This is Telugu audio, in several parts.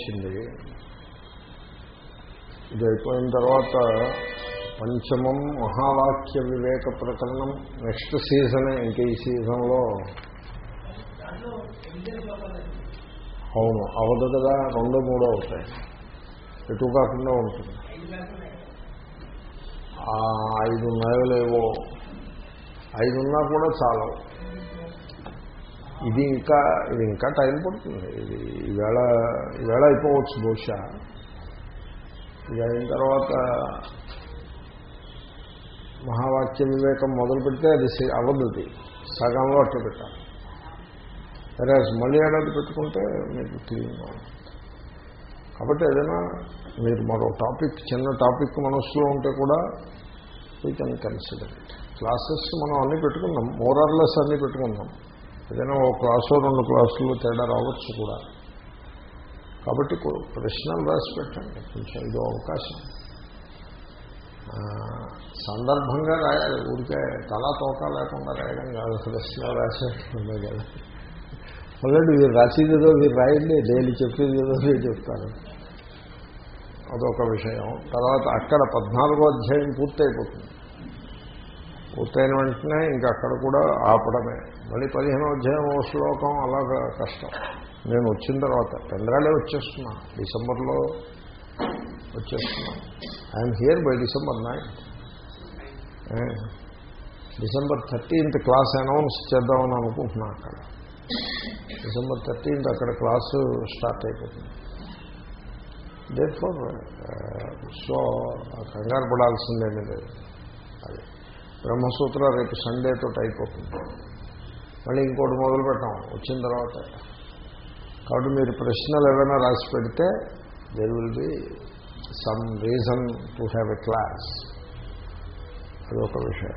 వచ్చింది. ఇది అయిపోయిన తర్వాత పంచమం మహావాక్య వివేక ప్రకరణం నెక్స్ట్ సీజన్ ఇంకా ఈ సీజన్లో. అవును అవదు కదా రెండు మూడో అవుతాయి. ఎటు కాకుండా ఉంటుంది. ఐదు నెలలేవో ఐదున్నా కూడా చాలవు. ఇది ఇంకా ఇది ఇంకా టైం పడుతుంది. ఇది ఈవేళ ఈవేళ అయిపోవచ్చు బహుశా. ఇది అయిన తర్వాత మహావాక్య వివేకం మొదలు పెడితే అది అవ్వదు అది. సగంలో అట్లా పెట్టాలి. సరే మళ్ళీ ఏడాది పెట్టుకుంటే మీకు క్లీన్గా కాబట్టి ఏదైనా మీరు మరో టాపిక్ చిన్న టాపిక్ మనస్సులో ఉంటే కూడా వీ కెన్ కన్సిడర్ క్లాసెస్ మనం అన్నీ పెట్టుకున్నాం. మోరార్లెస్ అన్నీ పెట్టుకున్నాం. ఏదైనా ఒక క్లాసు రెండు క్లాసులు తేడా రావచ్చు కూడా. కాబట్టి ప్రశ్నలు రాసి పెట్టండి. కొంచెం ఇదో అవకాశం. సందర్భంగా రాయాలి. ఊరికే తలా తోక లేకుండా రాయడం కాదు. ప్రశ్న రాసేస్తుంది కదా. ఆల్రెడీ వీరు రాసేది ఏదో మీరు రాయండి. డైలీ చెప్పేది ఏదో మీరు చెప్తారు అదొక విషయం. తర్వాత అక్కడ పద్నాలుగో అధ్యాయం పూర్తయిపోతుంది. పూర్తయిన వెంటనే ఇంకా అక్కడ కూడా ఆపడమే. మళ్ళీ పదిహేనో అధ్యాయం ఓ శ్లోకం అలాగా కష్టం. నేను వచ్చిన తర్వాత పెందరాడే వచ్చేస్తున్నా. డిసెంబర్లో వచ్చేస్తున్నా. I'm here by December ninth December thirteenth class announce చేద్దామని అనుకుంటున్నా అక్కడ. డిసెంబర్ థర్టీన్త్ అక్కడ క్లాసు స్టార్ట్ అయిపోతుంది. దేట్ ఫోర్ eh, సో కంగారు పడాల్సిందేమీ లేదు. అది బ్రహ్మసూత్ర రేపు సండే తోటి అయిపోతుంది. మళ్ళీ ఇంకోటి మొదలు పెట్టాం వచ్చిన తర్వాత. కాబట్టి మీరు ప్రశ్నలు ఏమైనా రాసి పెడితే there will be some reason to have a class అదొక విషయం.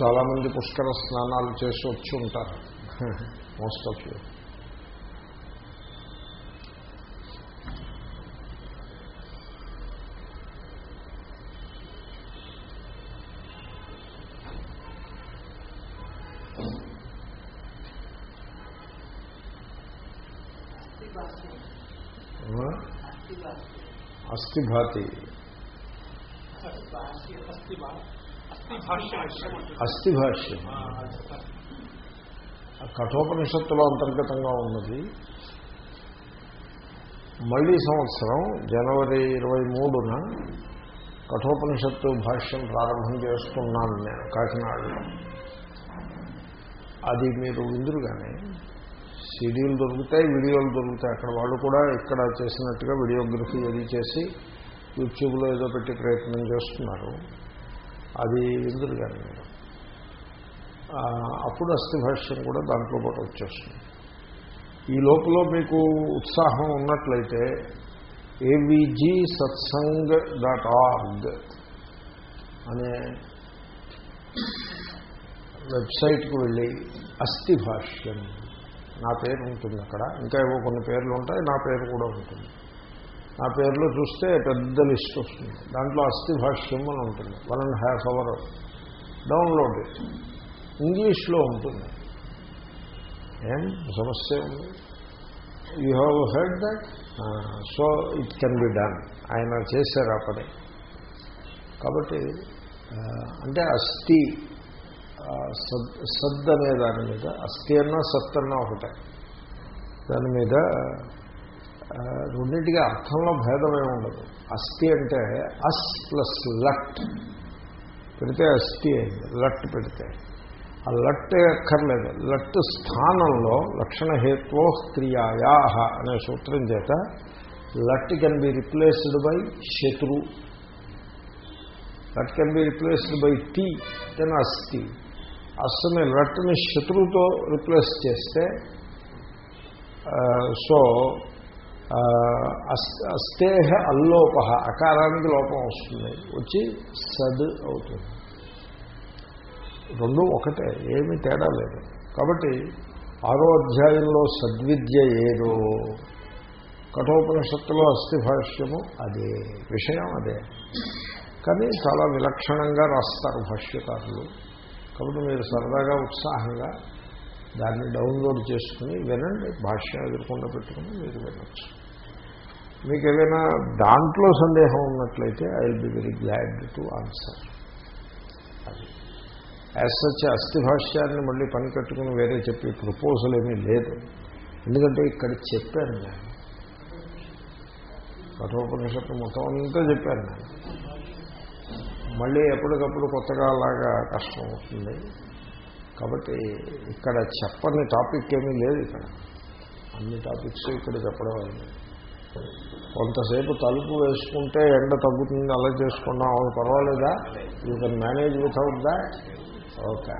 చాలామంది పుష్కర స్నానాలు చేసి వచ్చి ఉంటారు. మోస్ట్ ఆఫ్ యూ అస్థిభాతి అస్థి భాష్యం కఠోపనిషత్తులో అంతర్గతంగా ఉన్నది. మళ్ళీ సంవత్సరం జనవరి ఇరవై మూడున కఠోపనిషత్తు భాష్యం ప్రారంభం చేస్తున్నాను నేను కాకినాడలో. అది మీరు విందురు కానీ సీడీలు దొరుకుతాయి వీడియోలు దొరుకుతాయి. అక్కడ వాళ్ళు కూడా ఇక్కడ చేసినట్టుగా వీడియోగ్రఫీ అది చేసి యూట్యూబ్లో ఏదో పెట్టి ప్రయత్నం చేస్తున్నారు. అది విందురు కానీ అప్పుడు అస్థిభాష్యం కూడా దాంట్లో పాటు వచ్చేస్తుంది. ఈ లోపల మీకు ఉత్సాహం ఉన్నట్లయితే ఏవిజీ సత్సంగ్ డాట్ ఆర్గ్ అనే వెబ్సైట్కు వెళ్ళి అస్థిభాష్యం. నా పేరు ఉంటుంది అక్కడ. ఇంకా ఏవో కొన్ని పేర్లు ఉంటాయి నా పేరు కూడా ఉంటుంది. నా పేర్లో చూస్తే పెద్ద లిస్ట్ వస్తుంది. దాంట్లో అస్థి భాష్యం అని ఉంటుంది. One and half hour download ఇంగ్లీష్లో ఉంటుంది. ఏం? సమస్య ఉంది. You have had that so it can be done ఆయన చేశారు ఆ పని. కాబట్టి అంటే అస్థి సద్ సద్ అనే దాని మీద అస్థి అన్నా సత్ అన్నా ఒకటే. దాని మీద రెండింటికి అర్థంలో భేదమే ఉండదు. అస్థి అంటే అస్ ప్లస్ లట్. పెడితే అస్థి అయింది. లట్ పెడితే. ఆ లట్ అక్కర్లేదు లట్ స్థానంలో లక్షణహేత్వో క్రియాయా అనే సూత్రం చేత లట్ కెన్ బి రిప్లేస్డ్ బై శత్రు. లట్ can be replaced by T then అస్థి. అస్సుని లట్ని శత్రువుతో రిప్లేస్ చేస్తే సో అస్తేహ అల్లోప అకారానికి లోపం వస్తుంది. వచ్చి సద్ అవుతుంది. రెండు ఒకటే ఏమీ తేడా లేదు. కాబట్టి ఆరో అధ్యాయంలో సద్విద్య ఏదో కఠోపనిషత్తులో అస్థి భాష్యము అదే విషయం అదే. కానీ చాలా విలక్షణంగా రాస్తారు భాష్యకారులు. కాబట్టి మీరు సరదాగా ఉత్సాహంగా దాన్ని డౌన్లోడ్ చేసుకుని వినండి భాష్యం ఎదుర్కొండ పెట్టుకుని మీరు వినొచ్చు. మీకు ఏదైనా దాంట్లో సందేహం ఉన్నట్లయితే I will be very glad to answer. అది. యాజ్ సచ్ అస్థిభాష్యాన్ని మళ్ళీ పని కట్టుకుని వేరే చెప్పి ప్రపోజల్ ఏమీ లేదు. ఎందుకంటే ఇక్కడ చెప్పాను నేను. కఠోపనిషత్తు మొత్తం అంతా చెప్పాను నేను. మళ్ళీ ఎప్పటికప్పుడు కొత్తగా అలాగా కష్టం అవుతుంది. కాబట్టి ఇక్కడ చెప్పని టాపిక్ ఏమీ లేదు ఇక్కడ. అన్ని టాపిక్స్ ఇక్కడ చెప్పడం అయింది. కొంతసేపు తలుపు వేసుకుంటే ఎండ తగ్గుతుంది అలా చేసుకున్నాం అవి పర్వాలేదా? You can manage without that okay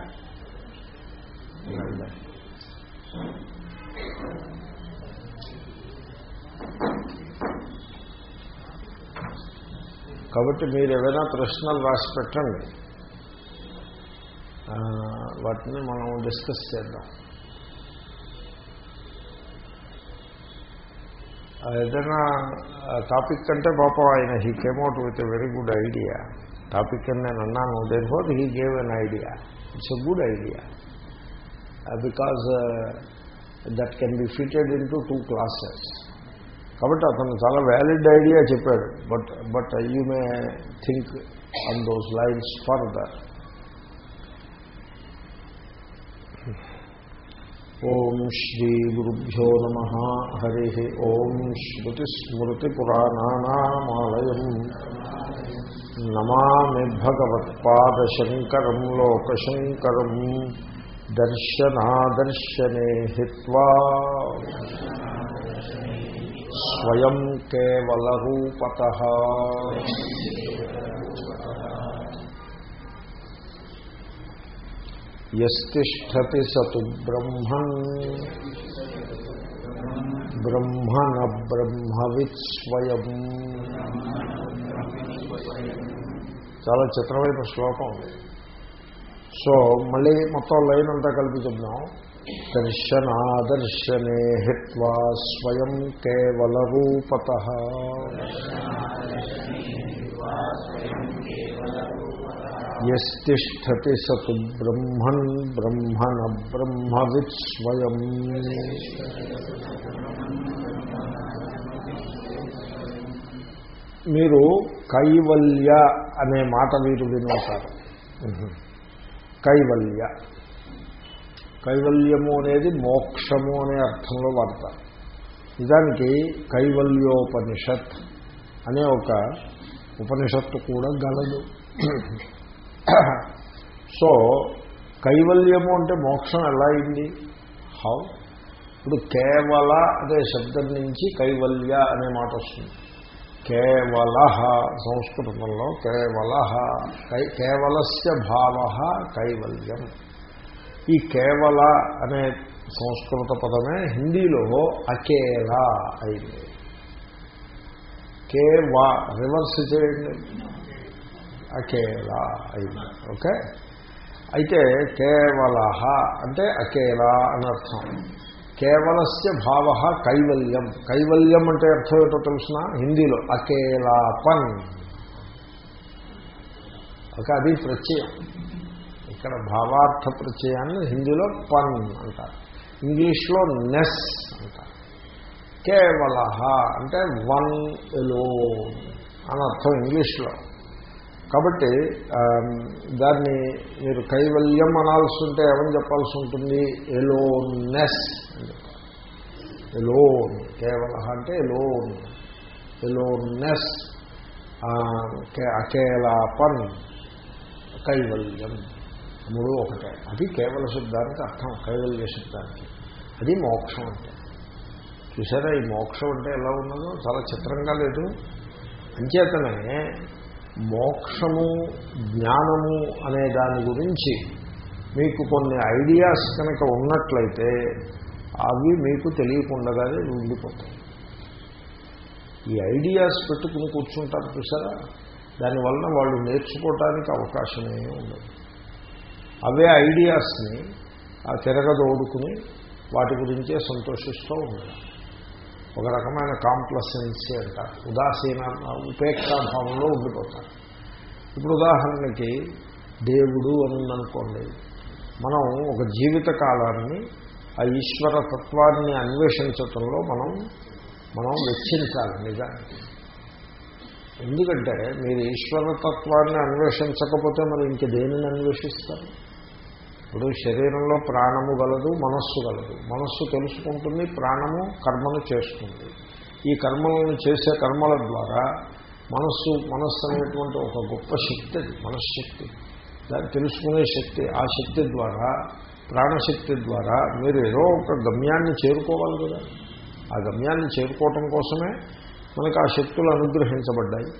కాబట్టి మీరు ఏదైనా ప్రశ్నలు రాసి పెట్టండి. వాటిని మనం డిస్కస్ చేద్దాం. ఏదైనా టాపిక్ అంటే పాపం ఆయన he came out with a very good idea topic అని నేను అన్నాను therefore he gave an idea it's a good idea because that can be fitted into two classes కాబట్టి అతను చాలా వ్యాలిడ్ ఐడియా చెప్పాడు. But but you may think on those lines further ఓం శ్రీ గురుభ్యో నమ. హరి ఓం శ్రుతిస్మృతిపురాణానామాలయం. నమామి భగవత్పాదశంకరం లోకశంకరం. దర్శనాదర్శనే హిత్వా. స్వయం కేవలరూపత. యస్తిష్టతి సతు బ్రహ్మన్. బ్రహ్మణ బ్రహ్మవిత్ స్వయం చాలా చిత్రమైన శ్లోకం సో మళ్ళీ మొత్తం లైన్ అంతా కలిపి చెప్దాం. దర్శనాదర్శనే హిత్వా స్వయం కేవల రూపత. యస్తిష్టతి సతు బ్రహ్మన్ బ్రహ్మణ బ్రహ్మవిత్ స్వయం మీరు కైవల్య అనే మాట మీరు వినుంటారు కైవల్య. కైవల్యము అనేది మోక్షము అనే అర్థంలో వాడతారు. నిజానికి కైవల్యోపనిషత్ అనే ఒక ఉపనిషత్తు కూడా గలదు. సో కైవల్యము అంటే మోక్షం ఎలా అయింది? హౌ ఇప్పుడు కేవల అనే శబ్దం నుంచి కైవల్య అనే మాట వస్తుంది. కేవల సంస్కృతంలో కేవల కై కేవలస్య భావ కైవల్యం. ఈ కేవల అనే సంస్కృత పదమే హిందీలో అకేల అయింది. కేవా రివర్స్ చేయండి. అకేల అయింది. ఓకే? అయితే కేవల అంటే అకేల అనర్థం కేవలస్య భావ కైవల్యం. కైవల్యం అంటే అర్థం ఏంటో తెలుసిన? హిందీలో అకేలాపన్. ఓకే అది ప్రత్యయం. ఇక్కడ భావార్థ ప్రత్యయాన్ని హిందీలో పన్ అంటారు. ఇంగ్లీష్లో నెస్ అంటారు. కేవల అంటే వన్ ఎలో అని అర్థం ఇంగ్లీష్లో. కాబట్టి దాన్ని మీరు కైవల్యం అనాల్సి ఉంటే ఏమని చెప్పాల్సి ఉంటుంది ఎలోన్నెస్ అని ఎలోన్ కేవల అంటే ఎలోన్. ఎలోన్నెస్ అకేలాపన్ కైవల్యం. మూడు ఒకటే. అది కేవల శబ్దానికి అర్థం కైవల్య శబ్దానికి. అది మోక్షం అంటే. చూసారా ఈ మోక్షం అంటే ఎలా ఉన్నదో? చాలా చిత్రంగా లేదు. అంచేతనే మోక్షము జ్ఞానము అనే దాని గురించి మీకు కొన్ని ఐడియాస్ కనుక ఉన్నట్లయితే అవి మీకు తెలియకుండగానే ఉండిపోతాయి. ఈ ఐడియాస్ పెట్టుకుని కూర్చుంటారు చూసారా? దానివల్ల వాళ్ళు నేర్చుకోవటానికి అవకాశమే ఉండదు. అవే ఐడియాస్ని ఆ తిరగదోడుకుని వాటి గురించే సంతోషిస్తూ ఉండాలి ఒక రకమైన కాంప్లసెన్సీ అంట ఉదాసీన ఉపేక్షాభావంలో ఉండిపోతారు. ఇప్పుడు ఉదాహరణకి దేవుడు అని ఉందనుకోండి మనం ఒక జీవిత కాలాన్ని ఆ ఈశ్వర తత్వాన్ని అన్వేషించటంలో మనం మనం వెచ్చించాలి నిజానికి. ఎందుకంటే మీరు ఈశ్వర తత్వాన్ని అన్వేషించకపోతే మరి ఇంక దేనిని అన్వేషిస్తారు? ఇప్పుడు శరీరంలో ప్రాణము గలదు మనస్సు గలదు. మనస్సు తెలుసుకుంటుంది ప్రాణము కర్మను చేస్తుంది. ఈ కర్మలను చేసే కర్మల ద్వారా మనస్సు మనస్సు అనేటువంటి ఒక గొప్ప శక్తి అది మనశ్శక్తి. దాన్ని తెలుసుకునే శక్తి ఆ శక్తి ద్వారా ప్రాణశక్తి ద్వారా మీరు ఏదో ఒక గమ్యాన్ని చేరుకోవాలి కదా. ఆ గమ్యాన్ని చేరుకోవటం కోసమే మనకు ఆ శక్తులు అనుగ్రహించబడ్డాయి.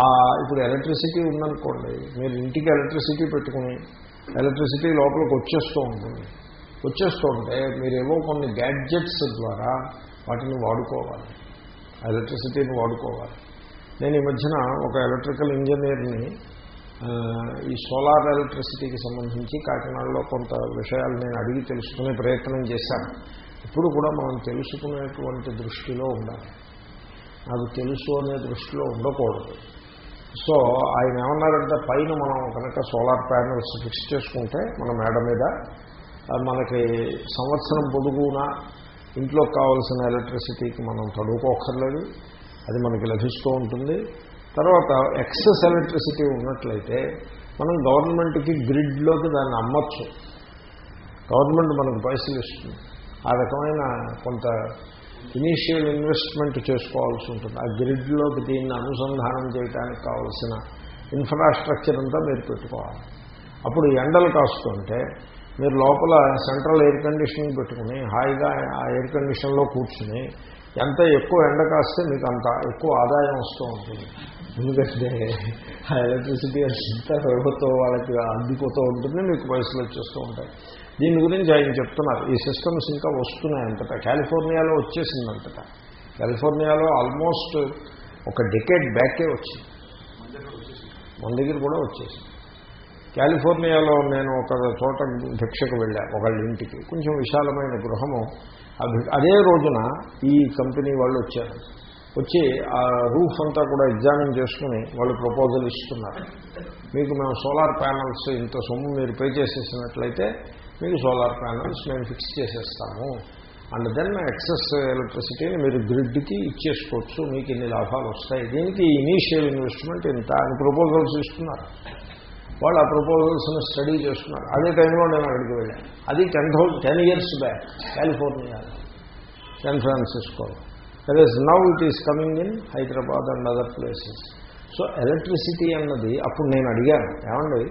ఆ ఇప్పుడు ఎలక్ట్రిసిటీ ఉందనుకోండి మీరు ఇంటికి ఎలక్ట్రిసిటీ పెట్టుకుని ఎలక్ట్రిసిటీ లోపలికి వచ్చేస్తూ ఉంటుంది. వచ్చేస్తూ ఉంటే మీరేవో కొన్ని గ్యాడ్జెట్స్ ద్వారా వాటిని వాడుకోవాలి. ఎలక్ట్రిసిటీని వాడుకోవాలి. నేను ఈ మధ్యన ఒక ఎలక్ట్రికల్ ఇంజనీర్ని ఈ సోలార్ ఎలక్ట్రిసిటీకి సంబంధించి కాకినాడలో కొంత విషయాలు నేను అడిగి తెలుసుకునే ప్రయత్నం చేశాను. ఇప్పుడు కూడా మనం తెలుసుకునేటువంటి దృష్టిలో ఉండాలి. నాకు తెలుసు అనే దృష్టిలో ఉండకూడదు. సో ఆయన ఏమన్నారంటే పైన మనం కనుక సోలార్ ప్యానల్స్ ఫిక్స్ చేసుకుంటే మన మేడ మీద మనకి సంవత్సరం పొడుగునా ఇంట్లో కావాల్సిన ఎలక్ట్రిసిటీకి మనం చదువుకోకర్లేదు అది మనకి లభిస్తూ ఉంటుంది. తర్వాత ఎక్సెస్ ఎలక్ట్రిసిటీ ఉన్నట్లయితే మనం గవర్నమెంట్కి గ్రిడ్లోకి దాన్ని అమ్మచ్చు. గవర్నమెంట్ మనకు పైసలు ఇస్తుంది ఆ రకమైన కొంత ఇనీషియల్ ఇన్వెస్ట్మెంట్ చేసుకోవాల్సి ఉంటుంది. ఆ గ్రిడ్లోకి దీన్ని అనుసంధానం చేయడానికి కావాల్సిన ఇన్ఫ్రాస్ట్రక్చర్ అంతా మీరు పెట్టుకోవాలి. అప్పుడు ఎండలు కాస్తుంటే మీరు లోపల సెంట్రల్ ఎయిర్ కండిషనింగ్ పెట్టుకుని హాయిగా ఆ ఎయిర్ కండిషన్లో కూర్చుని ఎంత ఎక్కువ ఎండ కాస్తే మీకు అంత ఎక్కువ ఆదాయం వస్తూ ఉంటుంది. ఎందుకంటే ఆ ఎలక్ట్రిసిటీ అంతా ప్రభుత్వం వాళ్ళకి అందిపోతూ ఉంటుంది మీకు పైసలు వచ్చేస్తూ ఉంటాయి. దీని గురించి ఆయన చెప్తున్నారు. ఈ సిస్టమ్స్ ఇంకా వస్తున్నాయి కాలిఫోర్నియాలో వచ్చేసింది కాలిఫోర్నియాలో ఆల్మోస్ట్ ఒక డికేట్ బ్యాకే వచ్చింది. మన దగ్గర కూడా వచ్చేసింది. కాలిఫోర్నియాలో నేను ఒక చోట భిక్షకు వెళ్ళా ఒకళ్ళ ఇంటికి. కొంచెం విశాలమైన గృహము. అదే రోజున ఈ కంపెనీ వాళ్ళు వచ్చారు. వచ్చి ఆ రూఫ్ అంతా కూడా ఎగ్జామిన్ చేసుకుని వాళ్ళు ప్రపోజల్ ఇస్తున్నారు. మీకు మేము సోలార్ ప్యానల్స్ ఇంత సొమ్ము మీరు పే చేసేసినట్లయితే మీకు సోలార్ ప్యానల్స్ మేము ఫిక్స్ చేసేస్తాము. అండ్ దెన్ ఎక్సెస్ ఎలక్ట్రిసిటీని మీరు గ్రిడ్కి ఇచ్చేసుకోవచ్చు. మీకు ఇన్ని లాభాలు వస్తాయి. దీనికి ఇనీషియల్ ఇన్వెస్ట్మెంట్ ఇంత అని ప్రపోజల్స్ ఇస్తున్నారు. వాళ్ళు ఆ ప్రపోజల్స్ని స్టడీ చేస్తున్నారు. అదే టైంలో నేను అక్కడికి వెళ్ళాను అది ten thousand ten years back California. San Francisco. That is now it is coming in Hyderabad and other places so electricity అన్నది అప్పుడు నేను అడిగాను. ఏమండి?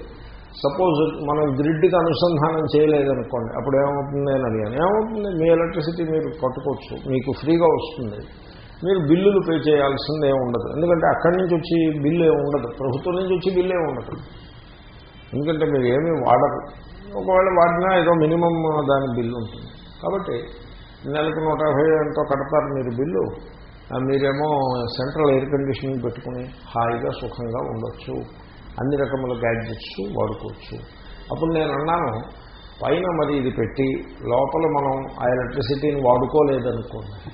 సపోజ్ మనం గ్రిడ్కి అనుసంధానం చేయలేదనుకోండి అప్పుడు ఏమవుతుంది అని అడిగాను. ఏమవుతుంది? మీ ఎలక్ట్రిసిటీ మీరు కట్టుకోవచ్చు మీకు ఫ్రీగా వస్తుంది. మీరు బిల్లులు పే చేయాల్సింది ఏమి ఉండదు. ఎందుకంటే అక్కడి నుంచి వచ్చి బిల్లు ఏమి ఉండదు. ప్రభుత్వం నుంచి వచ్చి బిల్లు ఉండదు. ఎందుకంటే మీరు ఏమీ వాడరు. ఒకవేళ వాడినా ఏదో మినిమం దాని బిల్లు ఉంటుంది. కాబట్టి నెలకు నూట యాభై ఎంతో కడతారు మీరు బిల్లు. మీరేమో సెంట్రల్ ఎయిర్ కండిషనింగ్ పెట్టుకుని హాయిగా సుఖంగా ఉండొచ్చు. అన్ని రకముల గ్యాడ్జెట్స్ వాడుకోవచ్చు. అప్పుడు నేను అన్నాను పైన మరి ఇది పెట్టి లోపల మనం ఆ ఎలక్ట్రిసిటీని వాడుకోలేదనుకోండి.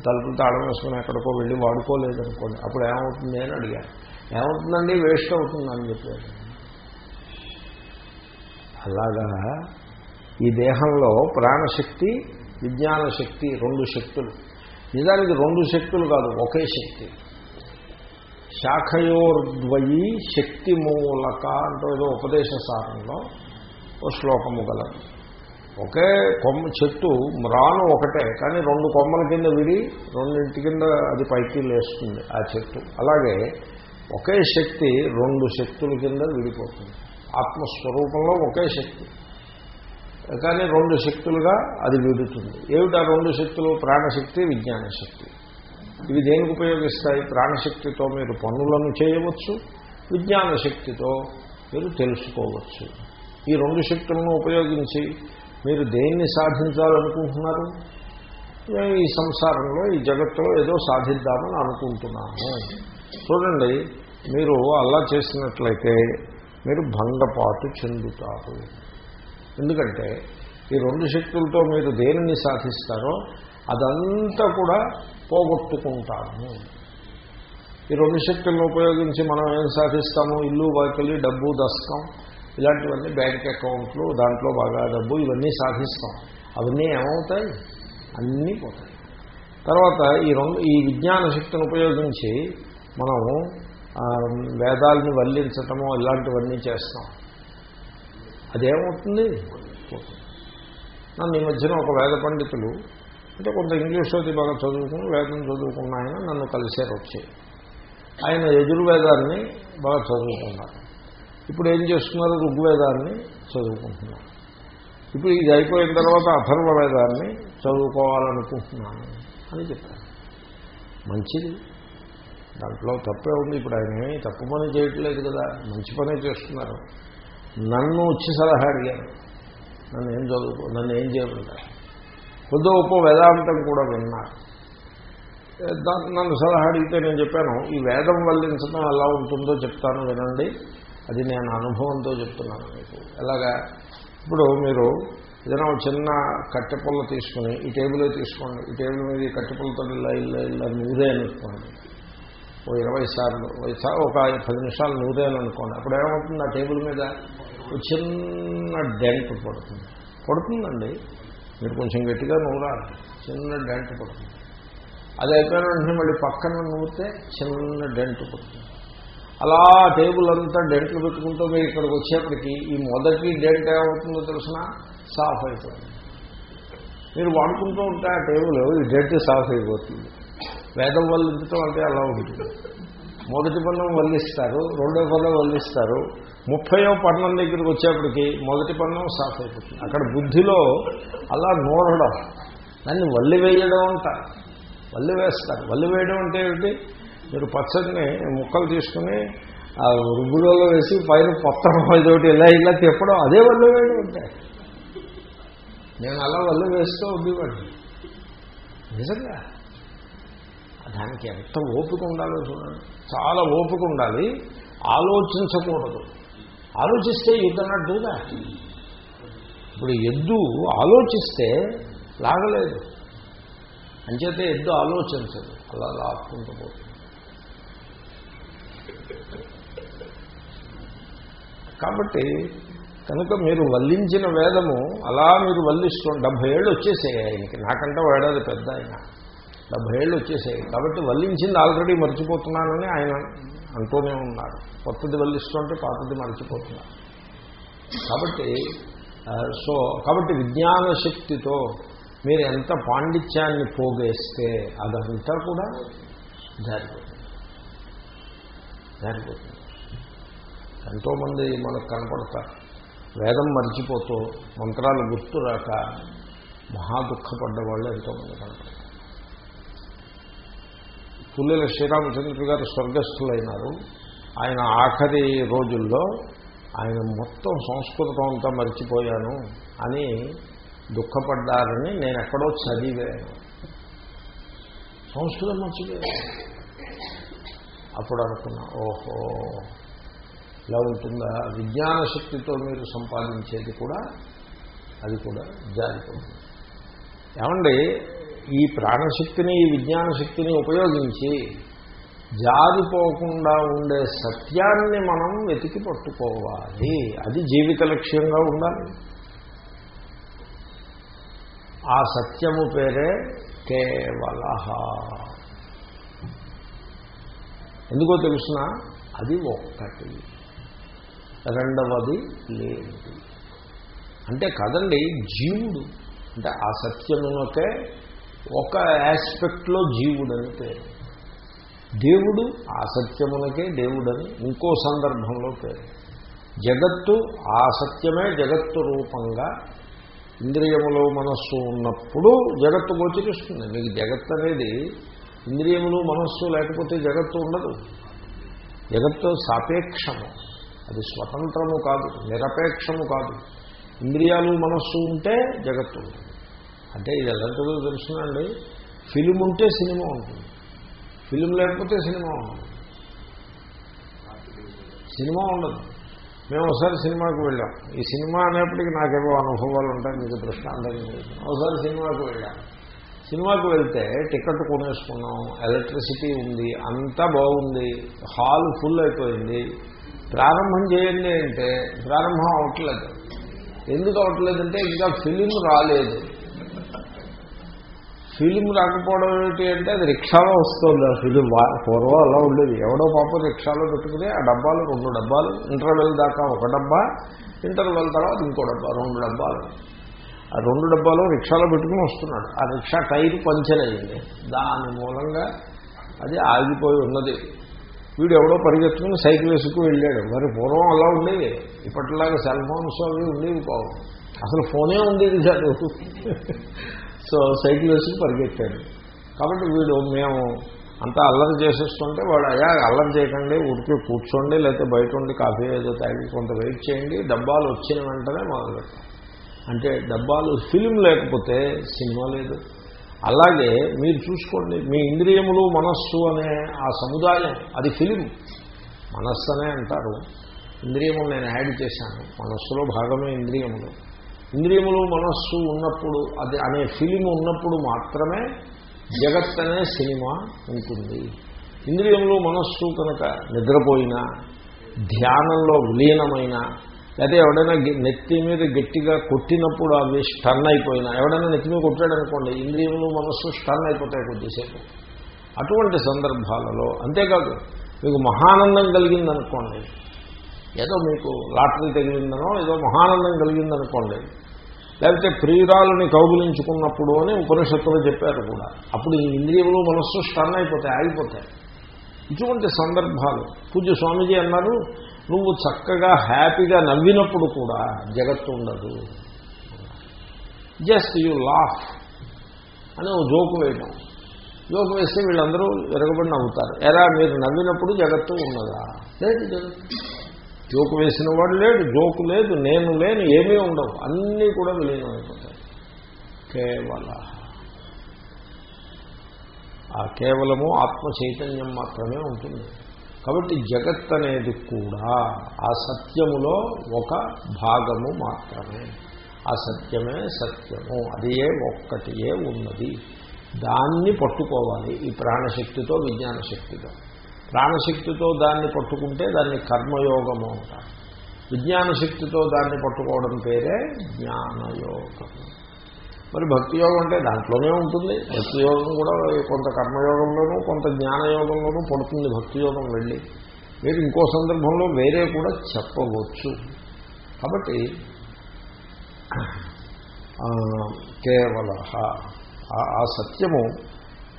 తలుపులు తాళం వేసుకుని ఎక్కడికో వెళ్ళి వాడుకోలేదనుకోండి. అప్పుడు ఏమవుతుంది అని అడిగాను. ఏమవుతుందండి? వేస్ట్ అవుతుందని చెప్పాడు. అలాగా ఈ దేహంలో ప్రాణశక్తి విజ్ఞాన శక్తి రెండు శక్తులు. నిజానికి రెండు శక్తులు కాదు ఒకే శక్తి. శాఖయోర్ద్వయి శక్తి మూలక అంటూ ఏదో ఉపదేశ సారంలో ఓ శ్లోకము గలదు. ఒకే కొమ్మ చెట్టు మ్రాను ఒకటే కానీ రెండు కొమ్మల కింద విడి రెండింటి కింద అది పైకి లేస్తుంది ఆ చెట్టు. అలాగే ఒకే శక్తి రెండు శక్తుల కింద విడిపోతుంది. ఆత్మస్వరూపంలో ఒకే శక్తి. కానీ రెండు శక్తులుగా అది విడుతుంది. ఏమిటా రెండు శక్తులు? ప్రాణశక్తి విజ్ఞాన శక్తి ఇవి దేనికి ఉపయోగిస్తాయి? ప్రాణశక్తితో మీరు పనులను చేయవచ్చు విజ్ఞాన శక్తితో మీరు తెలుసుకోవచ్చు. ఈ రెండు శక్తులను ఉపయోగించి మీరు దేన్ని సాధించాలనుకుంటున్నారు? మేము ఈ సంసారంలో ఈ జగత్తులో ఏదో సాధిద్దామని అనుకుంటున్నాము చూడండి మీరు అలా చేసినట్లయితే మీరు భంగపాటు చెందుతారు. ఎందుకంటే ఈ రెండు శక్తులతో మీరు దేనిని సాధిస్తారో అదంతా కూడా పోగొట్టుకుంటాము. ఈ రెండు శక్తులను ఉపయోగించి మనం ఏం సాధిస్తాము? ఇల్లు వాకిలి డబ్బు దస్కం ఇలాంటివన్నీ బ్యాంక్ అకౌంట్లు దాంట్లో బాగా డబ్బు ఇవన్నీ సాధిస్తాం. అవన్నీ ఏమవుతాయి? అన్నీ పోతాయి. తర్వాత ఈ రెండు ఈ విజ్ఞాన శక్తిని ఉపయోగించి మనము వేదాలని వల్లించటము ఇలాంటివన్నీ చేస్తాం. అదేమవుతుంది? నన్ను ఈ మధ్యన ఒక వేద పండితులు అంటే కొంత ఇంగ్లీష్ అది బాగా చదువుకుని వేదం చదువుకున్న ఆయన నన్ను కలిశారు వచ్చి. ఆయన యజుర్వేదాన్ని బాగా చదువుకున్నారు. ఇప్పుడు ఏం చేస్తున్నారు? ఋగ్వేదాన్ని చదువుకుంటున్నారు. ఇప్పుడు ఇది అయిపోయిన తర్వాత అథర్వ వేదాన్ని చదువుకోవాలనుకుంటున్నాను అని చెప్పారు. మంచిది. దాంట్లో తప్పే ఉంది. ఇప్పుడు ఆయన ఏమీ తప్పు పని చేయట్లేదు కదా. మంచి పనే చేస్తున్నారు. నన్ను వచ్చి సలహా అడిగాను నన్ను ఏం చదువుకో నన్ను ఏం చేయమంటారు? కొద్ది గొప్ప వేదాంతం కూడా విన్నారు. నన్ను సలహా అడిగితే నేను చెప్పాను ఈ వేదం వల్లించడం ఎలా ఉంటుందో చెప్తాను వినండి. అది నేను అనుభవంతో చెప్తున్నాను మీకు. ఎలాగా? ఇప్పుడు మీరు ఏదైనా ఒక చిన్న కట్టె పుల్ల తీసుకుని ఈ టేబులే తీసుకోండి. ఈ టేబుల్ మీద ఈ కట్టెపుల్లతో ఇలా ఇలా ఇలా నూరే అనుకోండి. ఓ ఇరవై సార్లు ఓ ఒక పది నిమిషాలు నూరే అనుకోండి. అప్పుడు ఏమవుతుంది? ఆ టేబుల్ మీద ఒక చిన్న డెంట్ పడుతుంది. పడుతుందండి. మీరు కొంచెం గట్టిగా నూరాలి చిన్న డెంట్ పడుతుంది. అది అయిపోయిన వెంటనే మళ్ళీ పక్కన నూరితే చిన్న డెంట్ పడుతుంది. అలా టేబుల్ అంతా డెంట్లు పెట్టుకుంటూ మీరు ఇక్కడికి వచ్చేప్పటికి ఈ మొదటి డెంట్ ఏమవుతుందో తెలిసిన సాఫ్ అయిపోతుంది. మీరు వాడుకుంటూ ఉంటే ఆ టేబుల్ ఈ డెంట్ సాఫ్ అయిపోతుంది. వేదం వల్లించడం అంటే అలా ఉంటుంది. మొదటి పన్నం వల్లిస్తారు రెండో పన్నం వల్లిస్తారు. ముప్పయో పట్నం దగ్గరికి వచ్చేప్పటికి మొదటి పన్నం సాఫ్ అయిపోతుంది. అక్కడ బుద్ధిలో అలా నూడడం దాన్ని వల్లి వేయడం అంటారు వల్లి వేస్తారు. వల్లి వేయడం అంటే ఏమిటి? మీరు పచ్చడిని ముక్కలు తీసుకుని ఆ రుబ్బులలో వేసి పైన పత్రం ఇదొకటి ఇలా ఇలా తిప్పడం అదే వల్లి వేయడం అంటే. నేను అలా వల్లి వేస్తూ ఉండేవాడిని. నిజంగా? దానికి ఎంత ఓపిక ఉండాలో చూడండి. చాలా ఓపిక ఉండాలి. ఆలోచించకూడదు. ఆలోచిస్తే యుద్ధనట్టుగా ఇప్పుడు ఎద్దు ఆలోచిస్తే లాగలేదు. అంచేతే ఎద్దు ఆలోచించదు. అలా లాక్కుంటూ పోతుంది. కాబట్టి కనుక మీరు వల్లించిన వేదము అలా మీరు వల్లిస్తూ డెబ్బై ఏళ్ళు వచ్చేసాయి. ఆయనకి నాకంటే ఏడాది పెద్ద ఆయన. డెబ్భై ఏళ్ళు వచ్చేసాయి. కాబట్టి వల్లించింది ఆల్రెడీ మర్చిపోతున్నానని ఆయన అంటూనే ఉన్నారు. కొత్తది వెళ్ళిస్తుంటే పాతది మర్చిపోతున్నారు. కాబట్టి సో కాబట్టి విజ్ఞాన శక్తితో మీరు ఎంత పాండిత్యాన్ని పోగేస్తే అదంతా కూడా జారిపోతుంది. జారిపోతుంది. ఎంతోమంది మనకు కనపడతారు. వేదం మర్చిపోతూ మంత్రాలు గుర్తు రాక మహా దుఃఖపడ్డ వాళ్ళు ఎంతోమంది కనపడతారు. పుల్లెల శ్రీరామచంద్ర గారు స్వర్గస్థులైనారు. ఆయన ఆఖరి రోజుల్లో ఆయన మొత్తం సంస్కృతం అంతా మర్చిపోయాను అని దుఃఖపడ్డారని నేను ఎక్కడో చదివాను. సంస్కృతం మర్చిపోయాను. అప్పుడు అనుకున్నా ఓహో ఇలా ఉంటుందా? విజ్ఞాన శక్తితో మీరు సంపాదించేది కూడా అది కూడా జారిపోతుంది. ఏమండి ఈ ప్రాణశక్తిని ఈ విజ్ఞాన శక్తిని ఉపయోగించి జారిపోకుండా ఉండే సత్యాన్ని మనం వెతికి పట్టుకోవాలి. అది జీవిత లక్ష్యంగా ఉండాలి. ఆ సత్యము పేరే కేవల ఎందుకో తెలుసిన? అది ఒక్కటి. రెండవది లేదు. అంటే కదండి జీవుడు. అంటే ఆ సత్యమునకే ఒక ఆస్పెక్ట్లో జీవుడని పేరు. దేవుడు ఆ సత్యమునకే దేవుడని ఇంకో సందర్భంలో పేరు. జగత్తు ఆ సత్యమే జగత్తు రూపంగా ఇంద్రియములు మనస్సు ఉన్నప్పుడు జగత్తు గోచరిస్తుంది. మీకు జగత్ అనేది ఇంద్రియములు మనస్సు లేకపోతే జగత్తు ఉండదు. జగత్తు సాపేక్షము. అది స్వతంత్రము కాదు నిరపేక్షము కాదు. ఇంద్రియాలు మనస్సు ఉంటే జగత్తు ఉంటుంది అంటే ఇది ఎలాంటిదో తెలుసునండి. ఫిలిం ఉంటే సినిమా ఉంటుంది. ఫిలిం లేకపోతే సినిమా ఉంటుంది సినిమా ఉండదు. మేము ఒకసారి సినిమాకు వెళ్ళాం. ఈ సినిమా అనేప్పటికీ నాకేవో అనుభవాలు ఉంటాయి మీకు దృష్టాంతం ఒకసారి సినిమాకు వెళ్ళాం. సినిమాకు వెళ్తే టికెట్ కొనేసుకున్నాం ఎలక్ట్రిసిటీ ఉంది అంతా బాగుంది హాల్ ఫుల్ అయిపోయింది. ప్రారంభం చేయండి అంటే ప్రారంభం అవట్లేదు. ఎందుకు అవట్లేదంటే ఇంకా ఫిలిం రాలేదు. ఫిలిం రాకపోవడం ఏమిటి అంటే అది రిక్షాలో వస్తుంది. ఆ ఫీలింగ్ పూర్వం అలా ఉండేది. ఎవడో పాపం రిక్షాలో పెట్టుకుని ఆ డబ్బాలు రెండు డబ్బాలు ఇంటర్వెల్ దాకా ఒక డబ్బా ఇంటర్వెల్ తర్వాత ఇంకో డబ్బా రెండు డబ్బాలు. ఆ రెండు డబ్బాలు రిక్షాలో పెట్టుకుని వస్తున్నాడు. ఆ రిక్షా టైర్ పంచర్ అయింది దాని మూలంగా అది ఆగిపోయి ఉన్నది. వీడు ఎవడో పరిగెత్తుకుని సైకిల్ వేసుకు వెళ్ళాడు. మరి పూర్వం అలా ఉండేవి ఇప్పటిలాగా సెల్ ఫోన్స్ అవి ఉండేవి కావు అసలు ఫోనే ఉండేది కాదు సో సైకిల్ వేసుకు పరిగెత్తాడు. కాబట్టి వీడు మేము అంతా అల్లరి చేసేస్తుంటే వాడు అయ్యా అల్లరి చేయకండి ఉడికి కూర్చోండి లేకపోతే బయట ఉండి కాఫీ ఏదో తాగి కొంత వెయిట్ చేయండి డబ్బాలు వచ్చిన వెంటనే మొదలుపెట్టాం అంటే డబ్బాలు ఫిలిం లేకపోతే సినిమా లేదు. అలాగే మీరు చూసుకోండి మీ ఇంద్రియములు మనస్సు అనే ఆ సముదాయం అది ఫిలిం. మనస్సు అనే అంటారు. ఇంద్రియములు నేను యాడ్ చేశాను. మనస్సులో భాగమే ఇంద్రియములు. ఇంద్రియములు మనస్సు ఉన్నప్పుడు అది అనే ఫిలిం ఉన్నప్పుడు మాత్రమే జగత్ అనే సినిమా ఉంటుంది. ఇంద్రియములు మనస్సు కనుక నిద్రపోయినా ధ్యానంలో విలీనమైన లేదా ఎవడైనా నెత్తి మీద గట్టిగా కొట్టినప్పుడు అవి స్టన్ అయిపోయినా ఎవడైనా నెత్తి మీద కొట్టాడు అనుకోండి ఇంద్రియములు మనస్సు స్టన్ అయిపోతాయి కొద్దిసేపు. అటువంటి సందర్భాలలో అంతేకాదు మీకు మహానందం కలిగిందనుకోండి ఏదో మీకు లాటరీ తగిలిందనో ఏదో మహానందం కలిగిందనుకోండి లేకపోతే ప్రియురాలని కౌగులించుకున్నప్పుడు అని ఉపనిషత్తులు చెప్పారు కూడా. అప్పుడు ఈ ఇంద్రియములు మనస్సు స్టన్ అయిపోతాయి ఆగిపోతాయి. ఇటువంటి సందర్భాలు. పూజ్య స్వామీజీ అన్నారు నువ్వు చక్కగా హ్యాపీగా నవ్వినప్పుడు కూడా జగత్తు ఉండదు. జస్ట్ యూ లాఫ్ అని ఓ జోకు వేయడం జోకు వేస్తే వీళ్ళందరూ ఎరగబడి నవ్వుతారు. ఎలా మీరు నవ్వినప్పుడు జగత్తు ఉన్నదా లేదు జగత్తు జోకు వేసిన వాడు లేడు జోకు లేదు నేను లేను ఏమీ ఉండవు అన్నీ కూడా విలీనమైపోతాయి కేవల ఆ కేవలము ఆత్మ చైతన్యం మాత్రమే ఉంటుంది. కాబట్టి జగత్ అనేది కూడా ఆ సత్యములో ఒక భాగము మాత్రమే. ఆ సత్యమే సత్యము. అదే ఒక్కటియే ఉన్నది. దాన్ని పట్టుకోవాలి. ఈ ప్రాణశక్తితో విజ్ఞాన శక్తితో ప్రాణశక్తితో దాన్ని పట్టుకుంటే దాన్ని కర్మయోగము అంటారు. విజ్ఞాన శక్తితో దాన్ని పట్టుకోవడం పేరే జ్ఞానయోగము మరి భక్తి యోగం అంటే దాంట్లోనే ఉంటుంది. భక్తి యోగం కూడా కొంత కర్మయోగంలోనూ కొంత జ్ఞానయోగంలోనూ పడుతుంది భక్తి యోగం వెళ్ళి. మీరు ఇంకో సందర్భంలో వేరే కూడా చెప్పవచ్చు. కాబట్టి కేవల ఆ సత్యము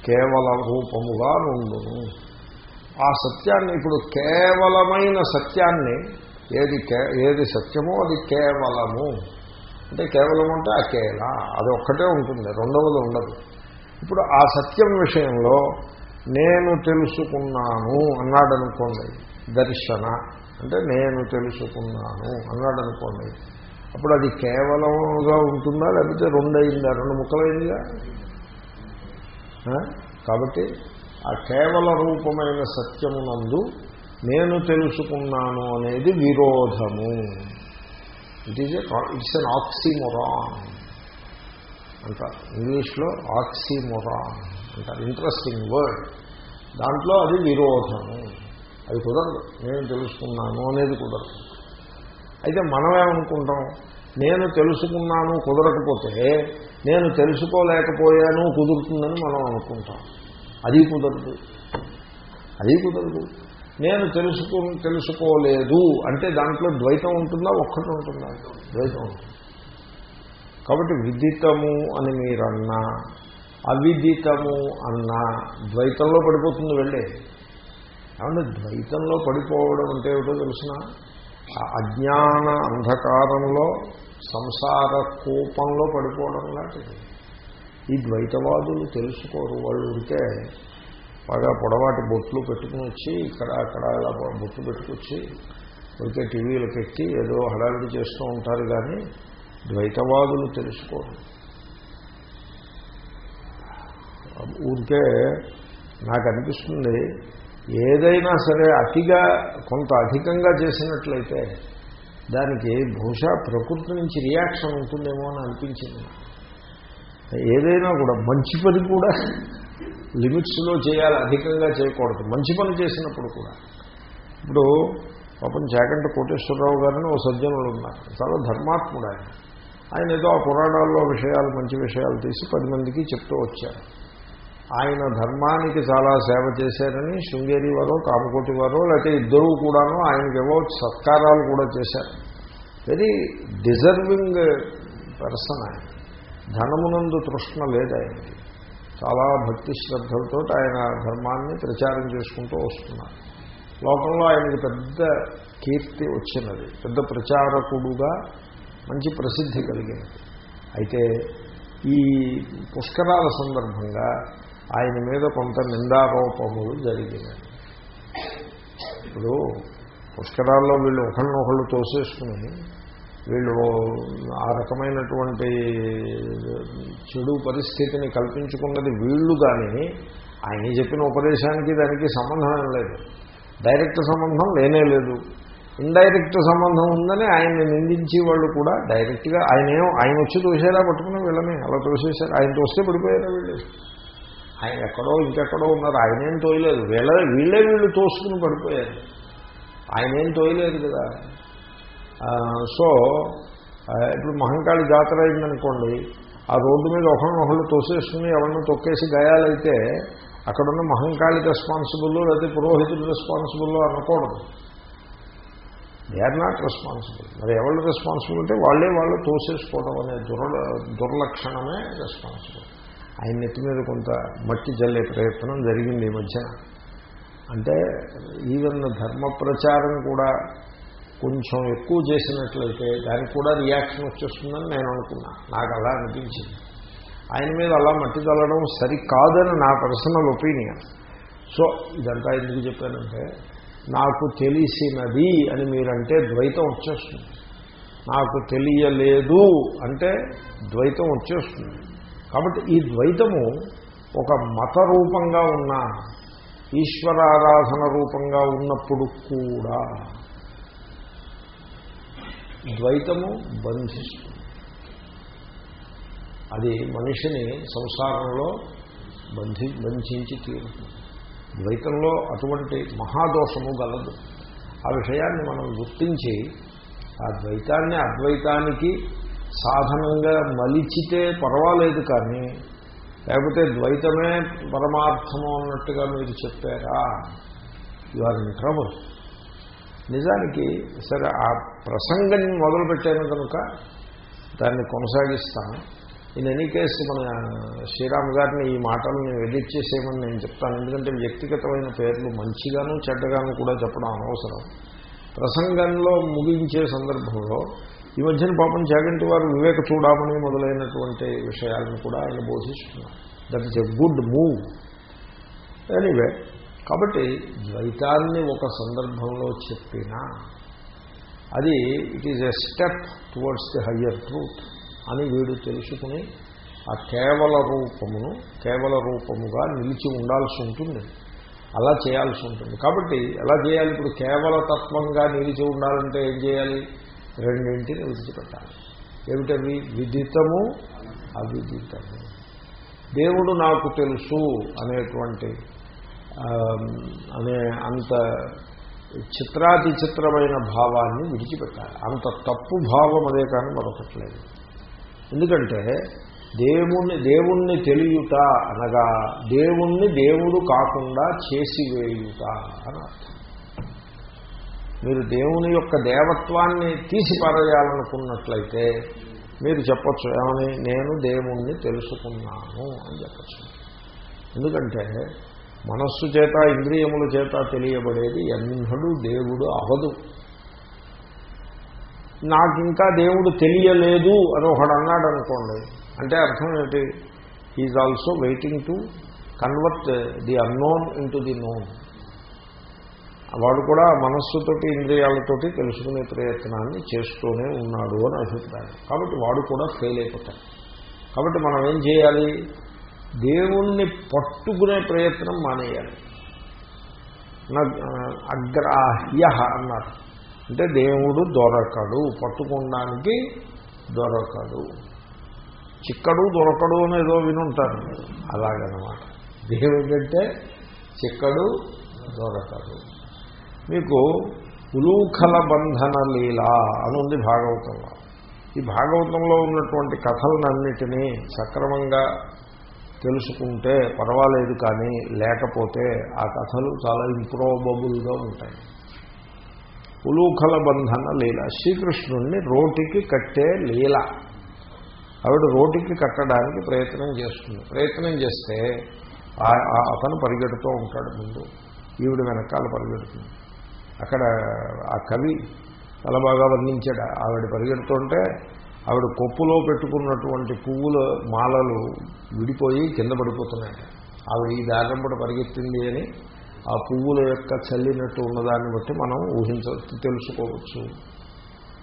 కేవల రూపముగా ఉండును ఆ సత్యాన్ని ఇప్పుడు కేవలమైన సత్యాన్ని ఏది ఏది సత్యమో అది కేవలము. అంటే కేవలం అంటే అకేల అది ఒక్కటే ఉంటుంది రెండవది ఉండదు. ఇప్పుడు ఆ సత్యం విషయంలో నేను తెలుసుకున్నాను అన్నాడు అనుకోండి దర్శన అంటే నేను తెలుసుకున్నాను అన్నాడు అనుకోండి అప్పుడు అది కేవలంగా ఉంటుందా? లేకపోతే రెండయిందా? రెండు ముక్కలైందిగా కాబట్టి ఆ కేవల రూపమైన సత్యమునందు నేను తెలుసుకున్నాను అనేది విరోధము. It is it's an oxymoron అంటారు. ఇంగ్లీష్లో ఆక్సిమొరాన్ అంటారు. ఇంట్రెస్టింగ్ వర్డ్ దాంట్లో అది విరోధము. అది కుదరదు. నేను తెలుసుకున్నాను అనేది కుదరదు. అయితే మనమేమనుకుంటాం నేను తెలుసుకున్నాను కుదరకపోతే నేను తెలుసుకోలేకపోయాను కుదురుతుందని మనం అనుకుంటాం. అది కుదరదు. అది కుదరదు. నేను తెలుసుకో తెలుసుకోలేదు అంటే దాంట్లో ద్వైతం ఉంటుందా? ఒక్కటి ఉంటుందా? ద్వైతం ఉంటుంది. కాబట్టి విదితము అని మీరన్నా అవిదితము అన్నా ద్వైతంలో పడిపోతుంది వెళ్ళే. ఏమంటే ద్వైతంలో పడిపోవడం అంటే ఏమిటో తెలిసిన? అజ్ఞాన అంధకారంలో సంసార కూపంలో పడిపోవడం లాంటిది. ఈ ద్వైతవాదులు తెలుసుకోరు వాళ్ళు ఉంటే బాగా పొడవాటి బొట్లు పెట్టుకుని వచ్చి ఇక్కడ అక్కడ ఇలా బొట్లు పెట్టుకొచ్చి ఊరికే టీవీలు పెట్టి ఏదో హడావిడి చేస్తూ ఉంటారు కానీ ద్వైతవాదులు తెలుసుకోరు. ఊరికే నాకు అనిపిస్తుంది ఏదైనా సరే అతిగా కొంత అధికంగా చేసినట్లయితే దానికి బహుశా ప్రకృతి నుంచి రియాక్షన్ ఉంటుందేమో అని అనిపించింది. ఏదైనా కూడా మంచి పని కూడా లిమిట్స్లో చేయాలి అధికంగా చేయకూడదు. మంచి పని చేసినప్పుడు కూడా. ఇప్పుడు పాపం చాకంట కోటేశ్వరరావు గారిని ఓ సజ్జనులు ఉన్నారు. చాలా ధర్మాత్ముడు ఆయన. ఆయన ఏదో ఆ పురాణాల్లో విషయాలు మంచి విషయాలు తీసి పది మందికి చెప్తూ వచ్చారు. ఆయన ధర్మానికి చాలా సేవ చేశారని శృంగేరి వారో కామకోటి వారో లేకపోతే ఇద్దరు కూడాను ఆయనకి ఏవో సత్కారాలు కూడా చేశారు. వెరీ డిజర్వింగ్ పర్సన్ ఆయన. ధనమునందు తృష్ణ లేదు చాలా భక్తి శ్రద్ధలతో ఆయన ధర్మాన్ని ప్రచారం చేసుకుంటూ వస్తున్నారు. లోకంలో ఆయనకి పెద్ద కీర్తి వచ్చినది. పెద్ద ప్రచారకుడుగా మంచి ప్రసిద్ధి కలిగినది అయితే ఈ పుష్కరాల సందర్భంగా ఆయన మీద కొంత నిందారోపములు జరిగినాయి. ఇప్పుడు పుష్కరాల్లో వీళ్ళు ఒకళ్ళనొకళ్ళు తోసేసుకుని వీళ్ళు ఆ రకమైనటువంటి చెడు పరిస్థితిని కల్పించుకున్నది వీళ్ళు కానీ ఆయన చెప్పిన ఉపదేశానికి దానికి సంబంధం లేదు. డైరెక్ట్ సంబంధం లేనే లేదు. ఇండైరెక్ట్ సంబంధం ఉందని ఆయన్ని నిందించే వాళ్ళు కూడా డైరెక్ట్గా ఆయన ఏం ఆయన వచ్చి తోసేలా పట్టుకుని వీళ్ళని అలా తోసేశారు. ఆయన తోస్తే పడిపోయారా వీళ్ళు? ఆయన ఎక్కడో ఇంకెక్కడో ఉన్నారు. ఆయనేం తోయలేదు. వీళ్ళ వీళ్ళే వీళ్ళు తోసుకుని పడిపోయారు. ఆయనేం తోయలేదు కదా? సో ఇప్పుడు మహంకాళి జాతర అయిందనుకోండి ఆ రోడ్డు మీద ఒకరినొకళ్ళు తోసేసుకుని ఎవరిని తొక్కేసి గాయాలైతే అక్కడున్న మహంకాళి రెస్పాన్సిబుల్ లేకపోతే పురోహితుడు రెస్పాన్సిబుల్ అనకూడదు. దే ఆర్ నాట్ రెస్పాన్సిబుల్ మరి ఎవరు రెస్పాన్సిబుల్ అంటే వాళ్ళే వాళ్ళు తోసేసుకోవడం అనే దుర దుర్లక్షణమే రెస్పాన్సిబుల్ ఆయన నెత్తి మీద కొంత మట్టి జల్లే ప్రయత్నం జరిగింది ఈ మధ్యన. అంటే ఈవెన్ ధర్మ ప్రచారం కూడా కొంచెం ఎక్కువ చేసినట్లయితే దానికి కూడా రియాక్షన్ వచ్చేస్తుందని నేను అనుకున్నా. నాకు అలా అనిపించింది. ఆయన మీద అలా మట్టి చల్లడం సరికాదని నా పర్సనల్ ఒపీనియన్ సో ఇదంతా ఎందుకు చెప్పానంటే నాకు తెలిసినది అని మీరంటే ద్వైతం వచ్చేస్తుంది. నాకు తెలియలేదు అంటే ద్వైతం వచ్చేస్తుంది. కాబట్టి ఈ ద్వైతము ఒక మత రూపంగా ఉన్న ఈశ్వరారాధన రూపంగా ఉన్నప్పుడు కూడా ద్వైతము బంధిస్తుంది. అది మనిషిని సంసారంలో బంధి బంధించి తీరుతుంది. ద్వైతంలో అటువంటి మహాదోషము గలదు. ఆ విషయాన్ని మనం గుర్తించి ఆ ద్వైతాన్ని అద్వైతానికి సాధనంగా మలిచితే పర్వాలేదు కానీ లేకపోతే ద్వైతమే పరమార్థము అన్నట్టుగా మీరు చెప్పారా? You are in trouble. నిజానికి సరే ఆ ప్రసంగం మొదలుపెట్టాను కనుక దాన్ని కొనసాగిస్తాను. ఇన్ ఎనీ కేసు మన శ్రీరామ్ గారిని ఈ మాటలను ఎడిట్ చేసేయమని నేను చెప్తాను. ఎందుకంటే వ్యక్తిగతమైన పేర్లు మంచిగాను చెడ్డగాను కూడా చెప్పడం అనవసరం. ప్రసంగంలో ముగించే సందర్భంలో ఈ మధ్యన పాపం చాగంటి వారు వివేక చూడమని మొదలైనటువంటి విషయాలను కూడా ఆయన బోధిస్తున్నారు. That is a good move. Anyway కాబట్టి ద్వైతాన్ని ఒక సందర్భంలో చెప్పినా అది it is a step towards the higher truth అని వీడు తెలుసుకుని ఆ కేవల రూపమును కేవల రూపముగా నిలిచి ఉండాల్సి ఉంటుంది. అలా చేయాల్సి ఉంటుంది. కాబట్టి ఎలా చేయాలి? ఇప్పుడు కేవల తత్వంగా నిలిచి ఉండాలంటే ఏం చేయాలి? రెండింటిని విడిచిపెట్టాలి. ఏమిటవి విదితము అవిదితము. దేవుడు నాకు తెలుసు అనేటువంటి అనే అంత చిత్రాతి చిత్రమైన భావాన్ని విడిచిపెట్టాలి. అంత తప్పు భావం అదే కానీ మరొకట్లేదు. ఎందుకంటే దేవుణ్ణి దేవుణ్ణి తెలియుట అనగా దేవుణ్ణి దేవుడు కాకుండా చేసివేయుట అని అర్థం. మీరు దేవుని యొక్క దేవత్వాన్ని తీసిపారేయాలనుకున్నట్లయితే మీరు చెప్పచ్చు ఏమని? నేను దేవుణ్ణి తెలుసుకున్నాను అని చెప్పచ్చు. ఎందుకంటే మనస్సు చేత ఇంద్రియముల చేత తెలియబడేది ఎన్నడూ దేవుడు అవదు నాకు ఇంకా దేవుడు తెలియలేదు అని ఒకడు అన్నాడు అనుకోండి అంటే అర్థం ఏంటి? Is also waiting to convert the unknown into the known వాడు కూడా మనస్సుతోటి ఇంద్రియాలతోటి తెలుసుకునే ప్రయత్నాన్ని చేస్తూనే ఉన్నాడు అని అభిప్రాయం. కాబట్టి వాడు కూడా ఫెయిల్ అయిపోతాడు. కాబట్టి మనం ఏం చేయాలి? దేవుణ్ణి పట్టుకునే ప్రయత్నం మానేయాలి. అగ్రాహ్య అన్నారు. అంటే దేవుడు దొరకడు పట్టుకోవడానికి దొరకడు. చిక్కడు దొరకడు అని ఏదో వినుంటారు. అలాగనమాట. దేవుడంటే చిక్కడు దొరకడు. మీకు ఉలూఖల బంధన లీల అని ఉంది భాగవతంలో. ఈ భాగవతంలో ఉన్నటువంటి కథలనన్నిటినీ సక్రమంగా తెలుసుకుంటే పర్వాలేదు కానీ లేకపోతే ఆ కథలు చాలా ఇంప్రోబబుల్గా ఉంటాయి. ఉలూఖల బంధన లీల. శ్రీకృష్ణుణ్ణి రోటికి కట్టే లీల. ఆవిడ రోటికి కట్టడానికి ప్రయత్నం చేస్తుంది. ప్రయత్నం చేస్తే అతను పరిగెడుతూ ఉంటాడు ముందు. ఈవిడ వెనకాల పరిగెడుతుంది. అక్కడ ఆ కవి చాలా బాగా వర్ణించాడు. ఆవిడ పరిగెడుతుంటే ఆవిడ కొప్పులో పెట్టుకున్నటువంటి పువ్వుల మాలలు విడిపోయి కింద పడిపోతున్నాయి. ఆవిడ ఈ దారంపడ పరిగెత్తింది అని ఆ పువ్వుల యొక్క చల్లినట్టు ఉన్నదాన్ని బట్టి మనం ఊహించ తెలుసుకోవచ్చు.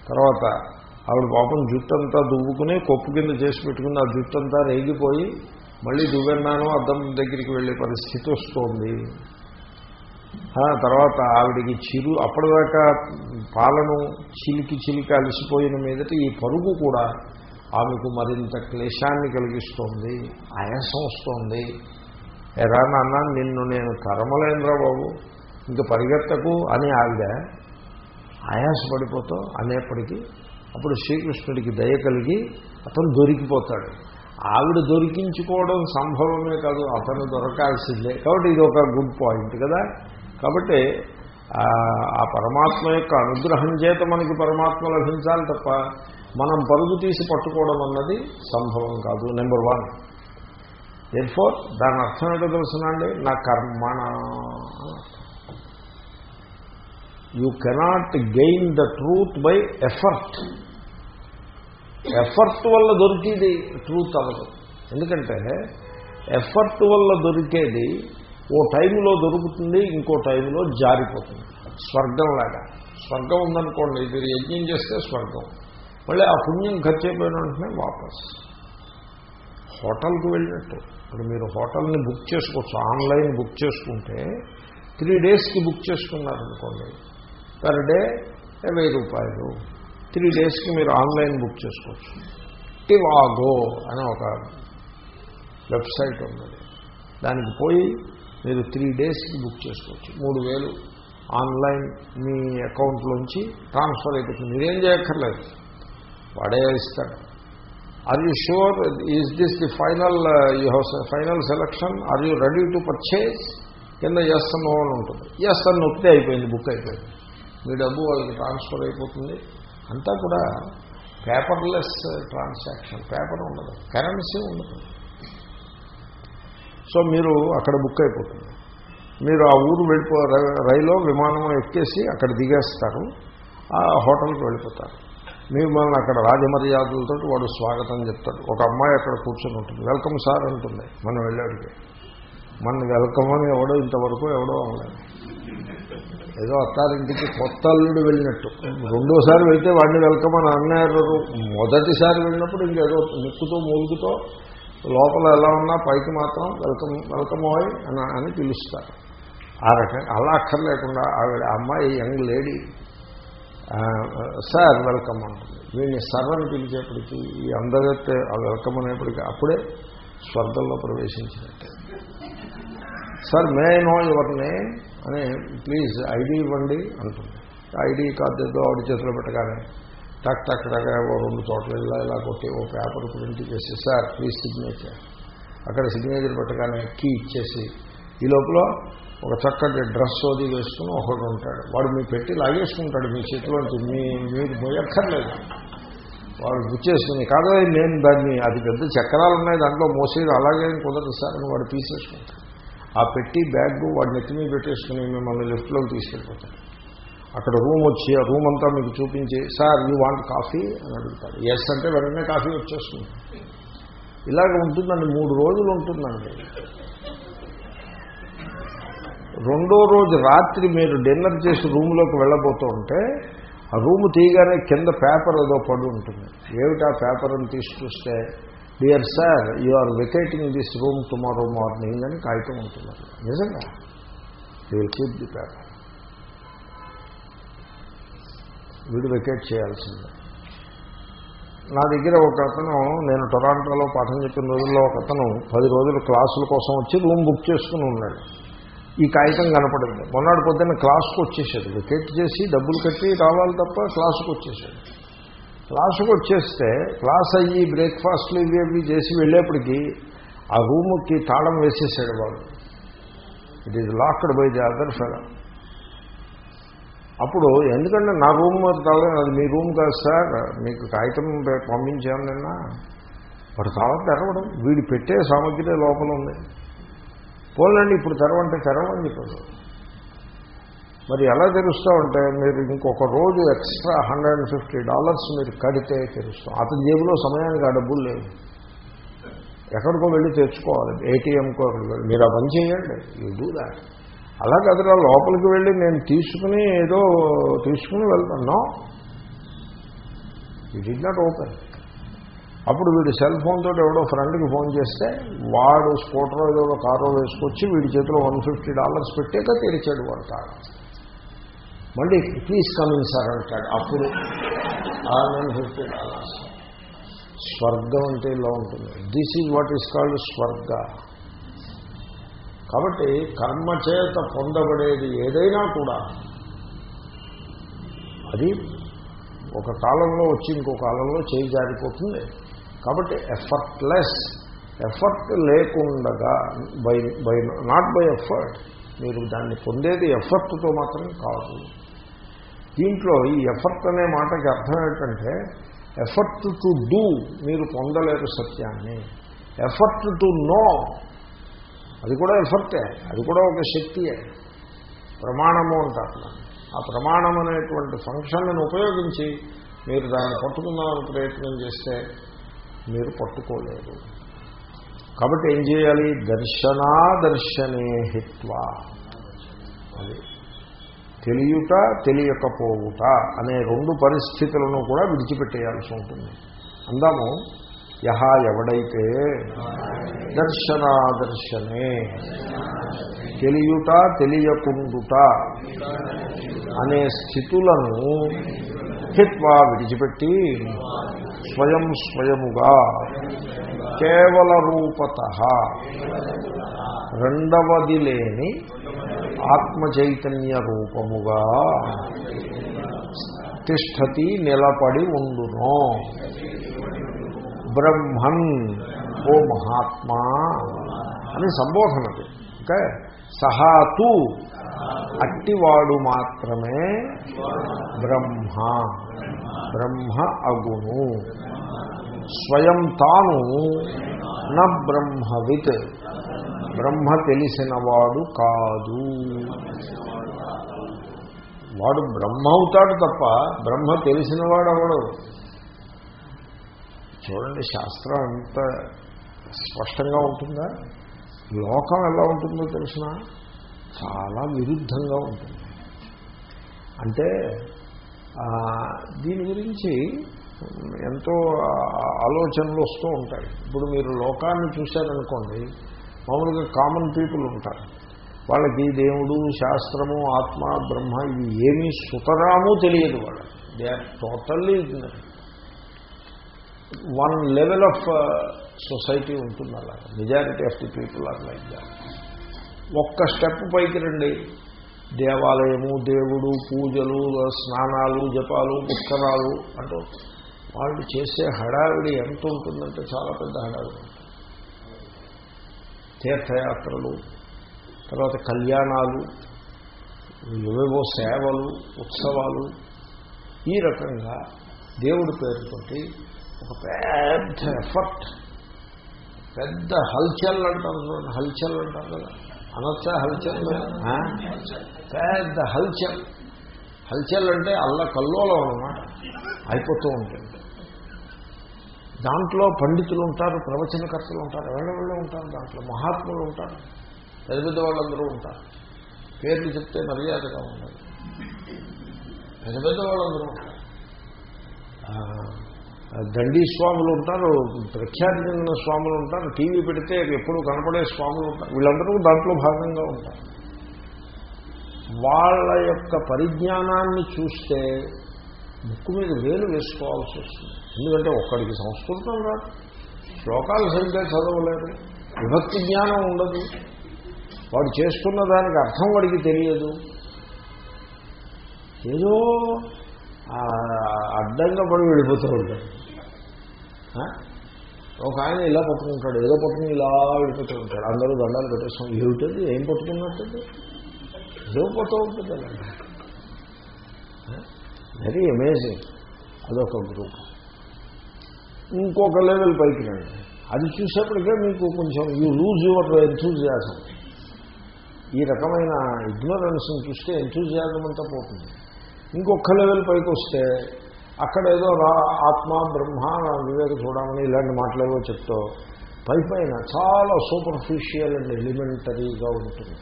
తర్వాత ఆవిడ పాపం జుట్టంతా దువ్వుకుని కొప్పు కింద చేసి పెట్టుకుని ఆ జుట్టంతా రేగిపోయి మళ్ళీ దువ్వెన్నాను అద్దం దగ్గరికి వెళ్ళే పరిస్థితి వస్తోంది. తర్వాత ఆవిడికి చిరు అప్పటిదాకా పాలను చిలికి చిలికి అలసిపోయిన మీదట ఈ పరుగు కూడా ఆమెకు మరింత క్లేశాన్ని కలిగిస్తోంది ఆయాసం వస్తోంది. ఎరా నాన్న నిన్ను నేను తరమలేనురా బాబు ఇంక పరిగెత్తకు అని ఆవిడ ఆయాసపడిపోతాం అనేప్పటికీ అప్పుడు శ్రీకృష్ణుడికి దయ కలిగి అతను దొరికిపోతాడు. ఆవిడ దొరికించుకోవడం సంభవమే కాదు అతను దొరకాల్సిందే. కాబట్టి ఇది ఒక గుడ్ పాయింట్ కదా. కాబట్టి ఆ పరమాత్మ యొక్క అనుగ్రహం చేత మనకి పరమాత్మ లభించాలి తప్ప మనం పరుగు తీసి పట్టుకోవడం అన్నది సంభవం కాదు నెంబర్ వన్ ఫోర్ దాని అర్థం ఏంటో తెలుసునండి నా కర్మణ. You cannot gain the truth by effort effort వల్ల దొరికేది ట్రూత్ అవ్వదు. ఎందుకంటే ఎఫర్ట్ వల్ల దొరికేది ఓ టైంలో దొరుకుతుంది ఇంకో టైంలో జారిపోతుంది. స్వర్గంలాగా. స్వర్గం ఉందనుకోండి మీరు యజ్ఞం చేస్తే స్వర్గం. మళ్ళీ ఆ పుణ్యం ఖర్చు అయిపోయిన వెంటనే వాపస్. హోటల్కి వెళ్ళినట్టు. ఇప్పుడు మీరు హోటల్ని బుక్ చేసుకోవచ్చు ఆన్లైన్ బుక్ చేసుకుంటే త్రీ డేస్కి బుక్ చేసుకున్నారనుకోండి పర్ డే వెయ్యి రూపాయలు. త్రీ డేస్కి మీరు ఆన్లైన్ బుక్ చేసుకోవచ్చు. టివాగో అని ఒక వెబ్సైట్ ఉన్నది దానికి పోయి మీరు త్రీ డేస్కి బుక్ చేసుకోవచ్చు. మూడు వేలు ఆన్లైన్ మీ అకౌంట్లోంచి ట్రాన్స్ఫర్ అయిపోతుంది. మీరేం చేయక్కర్లేదు. వాడే ఇస్తాడు. Are you sure is this the final you have final selection are you ready to purchase కింద ఎస్ నో అని ఉంటుంది. ఎస్ అని నొక్కితే అయిపోయింది బుక్ అయిపోయింది. మీ డబ్బు వాళ్ళకి ట్రాన్స్ఫర్ అయిపోతుంది. అంతా కూడా పేపర్లెస్ ట్రాన్సాక్షన్ పేపర్ ఉండదు. కరెన్సీ ఉండదు. సో మీరు అక్కడ బుక్ అయిపోతుంది. మీరు ఆ ఊరు వెళ్ళిపో రైలో విమానం ఎక్కేసి అక్కడ దిగేస్తారు. ఆ హోటల్కి వెళ్ళిపోతారు. మిమ్మల్ని అక్కడ రాజమర్యాదలతో వాడు స్వాగతం చెప్తాడు. ఒక అమ్మాయి అక్కడ కూర్చొని ఉంటుంది. వెల్కమ్ సార్ అంటుంది. మనం వెళ్ళాడికి మన వెల్కమ్ అని ఎవడో ఇంతవరకు ఎవడో అనలేదు. ఏదో అత్తారింటికి కొత్త అల్లుడు వెళ్ళినట్టు. రెండోసారి వెళ్తే వాడిని వెల్కమ్ అని అన్నారు మొదటిసారి వెళ్ళినప్పుడు ఇంకేదో ముక్కుతో మూలుగుతో లోపల ఎలా ఉన్నా పైకి మాత్రం వెల్కమ్ వెల్కమ్ అయ్యి అని అని పిలుస్తారు. ఆ రకంగా అలా అక్కర్లేకుండా ఆవిడ అమ్మాయి యంగ్ లేడీ సార్ వెల్కమ్ అంటుంది. వీడిని సర్ అని పిలిచేప్పటికీ ఈ అందరైతే వెల్కమ్ అనేప్పటికీ అప్పుడే స్వర్గంలో ప్రవేశించినట్టే. సార్ మే నో ఎవరిని అని ప్లీజ్ ఐడి ఇవ్వండి అంటుంది. ఐడి కార్డు ఏదో ఆవిడ చేతిలో పెట్టగానే టక్ టక్ టక్ ఓ రెండు చోట్ల ఇలా ఇలా కొట్టి ఓ పేపర్ ప్రింట్ చేసి సార్ ప్లీజ్ సిగ్నేచర్ అక్కడ సిగ్నేచర్ పెట్టగానే కీ ఇచ్చేసి ఈ లోపల ఒక చక్కటి డ్రెస్ అది వేసుకుని ఒకడు ఉంటాడు. వాడు మీ పెట్టి లాగేసుకుంటాడు మీ చేతిలోంచి మీ మీరు పోయక్కర్లేదు. వాడు గుచ్చేసుకుని కాదు నేను దాన్ని అది పెద్ద చక్రాలు ఉన్నాయి దాంట్లో మోసేది అలాగే కుదరదు సార్ అని వాడు తీసేసుకుంటాడు. ఆ పెట్టి బ్యాగ్ వాడు నెత్తి మీద పెట్టేసుకుని మిమ్మల్ని లిఫ్ట్లోకి తీసుకెళ్ళిపోతాడు. అక్కడ రూమ్ వచ్చి ఆ రూమ్ అంతా మీకు చూపించి సార్ యూ వాంట్ కాఫీ? అని అడుగుతారు ఎస్ అంటే వెంటనే కాఫీ వచ్చేస్తుంది. ఇలాగ ఉంటుందండి మూడు రోజులు ఉంటుందండి. రెండో రోజు రాత్రి మీరు డిన్నర్ చేసి రూమ్లోకి వెళ్ళబోతూ ఉంటే ఆ రూమ్ తీయగానే కింద పేపర్ ఏదో పడి ఉంటుంది. ఏమిటి ఆ పేపర్ అని తీసి చూస్తే dear sir you are vacating this room tomorrow morning అని కాగితం ఉంటుంది. నిజంగా. You will keep the paper వీడు వెకేట్ చేయాల్సిందే. నా దగ్గర ఒక అతను నేను టొరాంటోలో పాఠం చెప్పిన రోజుల్లో ఒక అతను పది రోజులు క్లాసుల కోసం వచ్చి రూమ్ బుక్ చేసుకుని ఉన్నాడు. ఈ కాగితం కనపడింది. మొన్నటి పొద్దున్న క్లాసుకు వచ్చేసాడు. వికెట్ చేసి డబ్బులు కట్టి రావాలి తప్ప క్లాసుకు వచ్చేసాడు. క్లాసుకు వచ్చేస్తే క్లాస్ అయ్యి బ్రేక్ఫాస్ట్లు ఇవి అవి చేసి వెళ్ళేప్పటికీ ఆ రూమ్కి తాళం వేసేసాడు వాడు. It is locked by the other fellow అప్పుడు ఎందుకంటే నా రూమ్ తాళం అది మీ రూమ్ కాదు సార్ మీకు కాగితం పంపించాను నిన్న. వాడు తాళం తెరవడం వీడు పెట్టే సామగ్రి లోపల ఉంది. పోలండి ఇప్పుడు తెరవంటే తెరవని చెప్పాడు మరి ఎలా తెరుస్తామంటే మీరు ఇంకొక రోజు extra hundred and fifty dollars మీరు కడితే తెరుస్తాం. అతని జేబులో సమయానికి ఆ డబ్బులు లేవు. ఎక్కడికో వెళ్ళి తెచ్చుకోవాలి ఏటీఎంకో మీరు ఆ పని చేయండి. యూ డూ దాట్ అలా కదరా లోపలికి వెళ్ళి నేను తీసుకుని ఏదో తీసుకుని వెళ్తాను. ఇట్ డి నాట్ ఓపెన్ అప్పుడు వీడు సెల్ ఫోన్ తోటి ఎవడో ఫ్రెండ్కి ఫోన్ చేస్తే వాడు స్కూటర్ ఏదో కారో వేసుకొచ్చి వీడి చేతిలో వన్ ఫిఫ్టీ డాలర్స్ పెట్టాక తెరిచాడు వాడు తాడు మళ్ళీ ప్లీజ్ కమింగ్ సార్ అంటాడు. అప్పుడు వన్ ఫిఫ్టీ డాలర్స్. స్వర్గం అంటే ఇలా ఉంటుంది. This is what is called swarga. కాబట్టి కర్మ చేత పొందబడేది ఏదైనా కూడా అది ఒక కాలంలో వచ్చి ఇంకో కాలంలో చేయి జారిపోతుంది. కాబట్టి effortless effort లేకుండగా by by not by effort మీరు దాన్ని పొందేది ఎఫర్ట్తో మాత్రం కాదు. దీంట్లో ఈ ఎఫర్ట్ అనే మాటకి అర్థం ఏంటంటే ఎఫర్ట్ టు డూ మీరు పొందలేరు సత్యాన్ని. ఎఫర్ట్ టు నో అది కూడా ఎఫర్టే అది కూడా ఒక శక్తియే. ప్రమాణము అంటారు. ఆ ప్రమాణం అనేటువంటి ఫంక్షన్లను ఉపయోగించి మీరు దాన్ని పట్టుకుందామని ప్రయత్నం చేస్తే మీరు పట్టుకోలేరు. కాబట్టి ఏం చేయాలి? దర్శనా దర్శనే హిత్వ అది తెలియుట తెలియకపోవుట అనే రెండు పరిస్థితులను కూడా విడిచిపెట్టేయాల్సి ఉంటుంది. అందాము యహ ఎవడైతే దర్శనాదర్శనే తెలియుట తెలియకుండుట అనే స్థితులను హిత్వా విడిచిపెట్టి స్వయం స్వయముగా కేవల రూపత రెండవది లేని ఆత్మచైతన్య రూపముగా తిష్టతి నిలబడి ఉండును. బ్రహ్మన్ ఓ మహాత్మా అని సంబోధనది ఓకే? సహాతు అట్టివాడు మాత్రమే బ్రహ్మ. బ్రహ్మ అగును. స్వయం తాను న బ్రహ్మవిత్. బ్రహ్మ తెలిసినవాడు కాదు. వాడు బ్రహ్మ అవుతాడు తప్ప బ్రహ్మ తెలిసినవాడు అవడు చూడండి శాస్త్రం అంత స్పష్టంగా ఉంటుందా? లోకం ఎలా ఉంటుందో తెలిసిన? చాలా విరుద్ధంగా ఉంటుంది. అంటే దీని గురించి ఎంతో ఆలోచనలు వస్తూ ఉంటాయి. ఇప్పుడు మీరు లోకాన్ని చూశారనుకోండి మామూలుగా కామన్ పీపుల్ ఉంటారు. వాళ్ళకి దేవుడు శాస్త్రము ఆత్మ బ్రహ్మ ఇవి ఏమీ సుతరాము తెలియదు వాళ్ళకి. They are totally one level of society ఉంటుంది అలా. Majority of the people are like that ఒక్క స్టెప్ పైకి రండి. దేవాలయము దేవుడు పూజలు స్నానాలు జపాలు పుష్కరాలు అంటూ వాళ్ళు చేసే హడావిడి ఎంత ఉంటుందంటే చాలా పెద్ద హడావిడి. తీర్థయాత్రలు తర్వాత కళ్యాణాలు ఏవేవో సేవలు ఉత్సవాలు ఈ రకంగా దేవుడి పేరుతోటి ఒక పెద్ద ఎఫర్ట్ పెద్ద హల్చల్ అంటారు చూడండి హల్చల్ అంటారు కదా. అనొచ్చా హల్చల్? పెద్ద హల్చల్. హల్చల్ అంటే అల్ల కల్లోలం అనమాట అయిపోతూ ఉంటుంది. దాంట్లో పండితులు ఉంటారు ప్రవచనకర్తలు ఉంటారు ఎవరెవరో ఉంటారు దాంట్లో? మహాత్ములు ఉంటారు పెద్ద పెద్ద వాళ్ళందరూ ఉంటారు. పేర్లు చెప్తే మర్యాదగా ఉండదు పెద్ద పెద్ద వాళ్ళందరూ ఉంటారు. దండీ స్వాములు ఉంటారు ప్రఖ్యాతి చెందిన స్వాములు ఉంటారు టీవీ పెడితే ఎప్పుడు కనపడే స్వాములు ఉంటారు. వీళ్ళందరూ దాంట్లో భాగంగా ఉంటారు. వాళ్ళ యొక్క పరిజ్ఞానాన్ని చూస్తే ముక్కు మీద వేలు వేసుకోవాల్సి వస్తుంది. ఎందుకంటే ఒక్కడికి సంస్కృతం రాదు. శ్లోకాలు సరిగ్గా చదవలేరు. విభక్తి జ్ఞానం ఉండదు. వాడు చేస్తున్న దానికి అర్థం వాడికి తెలియదు. ఏదో అడ్డంగా పడి వెళ్ళిపోతూ ఉంటాడు. ఒక ఆయన ఇలా పట్టుకుంటాడు ఏదో పట్టుకుని ఇలా వెళ్ళిపోతూ ఉంటాడు. అందరూ దండాలు పెట్టేస్తాం. ఏమిటది? ఏం పట్టుకున్నట్టు ఏదో పోతూ ఉంటుంది అలాగే వెరీ అమేజింగ్ అదొక గ్రూప్ ఇంకొక లెవెల్ పైకి రండి. అది చూసేప్పటికే మీకు కొంచెం యూ లూజ్ యువర్ ఎంతూజియాజం ఈ రకమైన ఇగ్నోరెన్స్ని చూస్తే ఎంతూజియాజం అంతా పోతుంది. ఇంకొక లెవెల్ పైకి వస్తే అక్కడ ఏదో రా ఆత్మ బ్రహ్మ వివేక చూడమని ఇలాంటి మాటలేవో చెప్తూ పై పైన చాలా సూపర్ఫిషియల్ అండ్ ఎలిమెంటరీగా ఉంటుంది.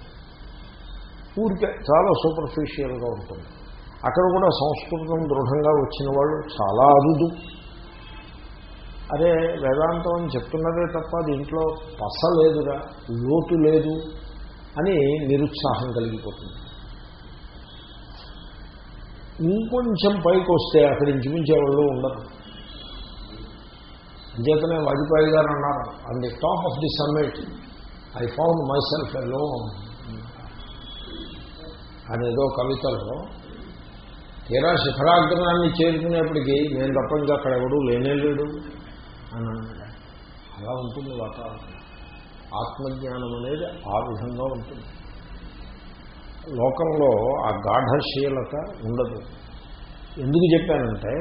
ఊరికే చాలా సూపర్ఫిషియల్గా ఉంటుంది. అక్కడ కూడా సంస్కృతం దృఢంగా వచ్చిన వాళ్ళు చాలా అరుదు. అదే వేదాంతం అని చెప్తున్నదే తప్ప దీంట్లో పస లేదుగా లోతు లేదు అని నిరుత్సాహం కలిగిపోతుంది. ఇంకొంచెం పైకి వస్తే అక్కడ ఇంచుమించే వాళ్ళు ఉండరు. అంచేతనే వాజ్పేయి గారు అన్నారు on the top of the summit I found myself alone అనేదో కవితలో తీరా శిఖరాగ్రహాన్ని చేరుకునేప్పటికీ నేను తప్ప ఇంకా అక్కడ ఎవడూ లేనేలేడు అని అన్నాడు. అలా ఉంటుంది వాతావరణం. ఆత్మజ్ఞానం అనేది ఆ విధంగా ఉంటుంది. లోకంలో ఆ గాఢశీలత ఉండదు. ఎందుకు చెప్పానంటే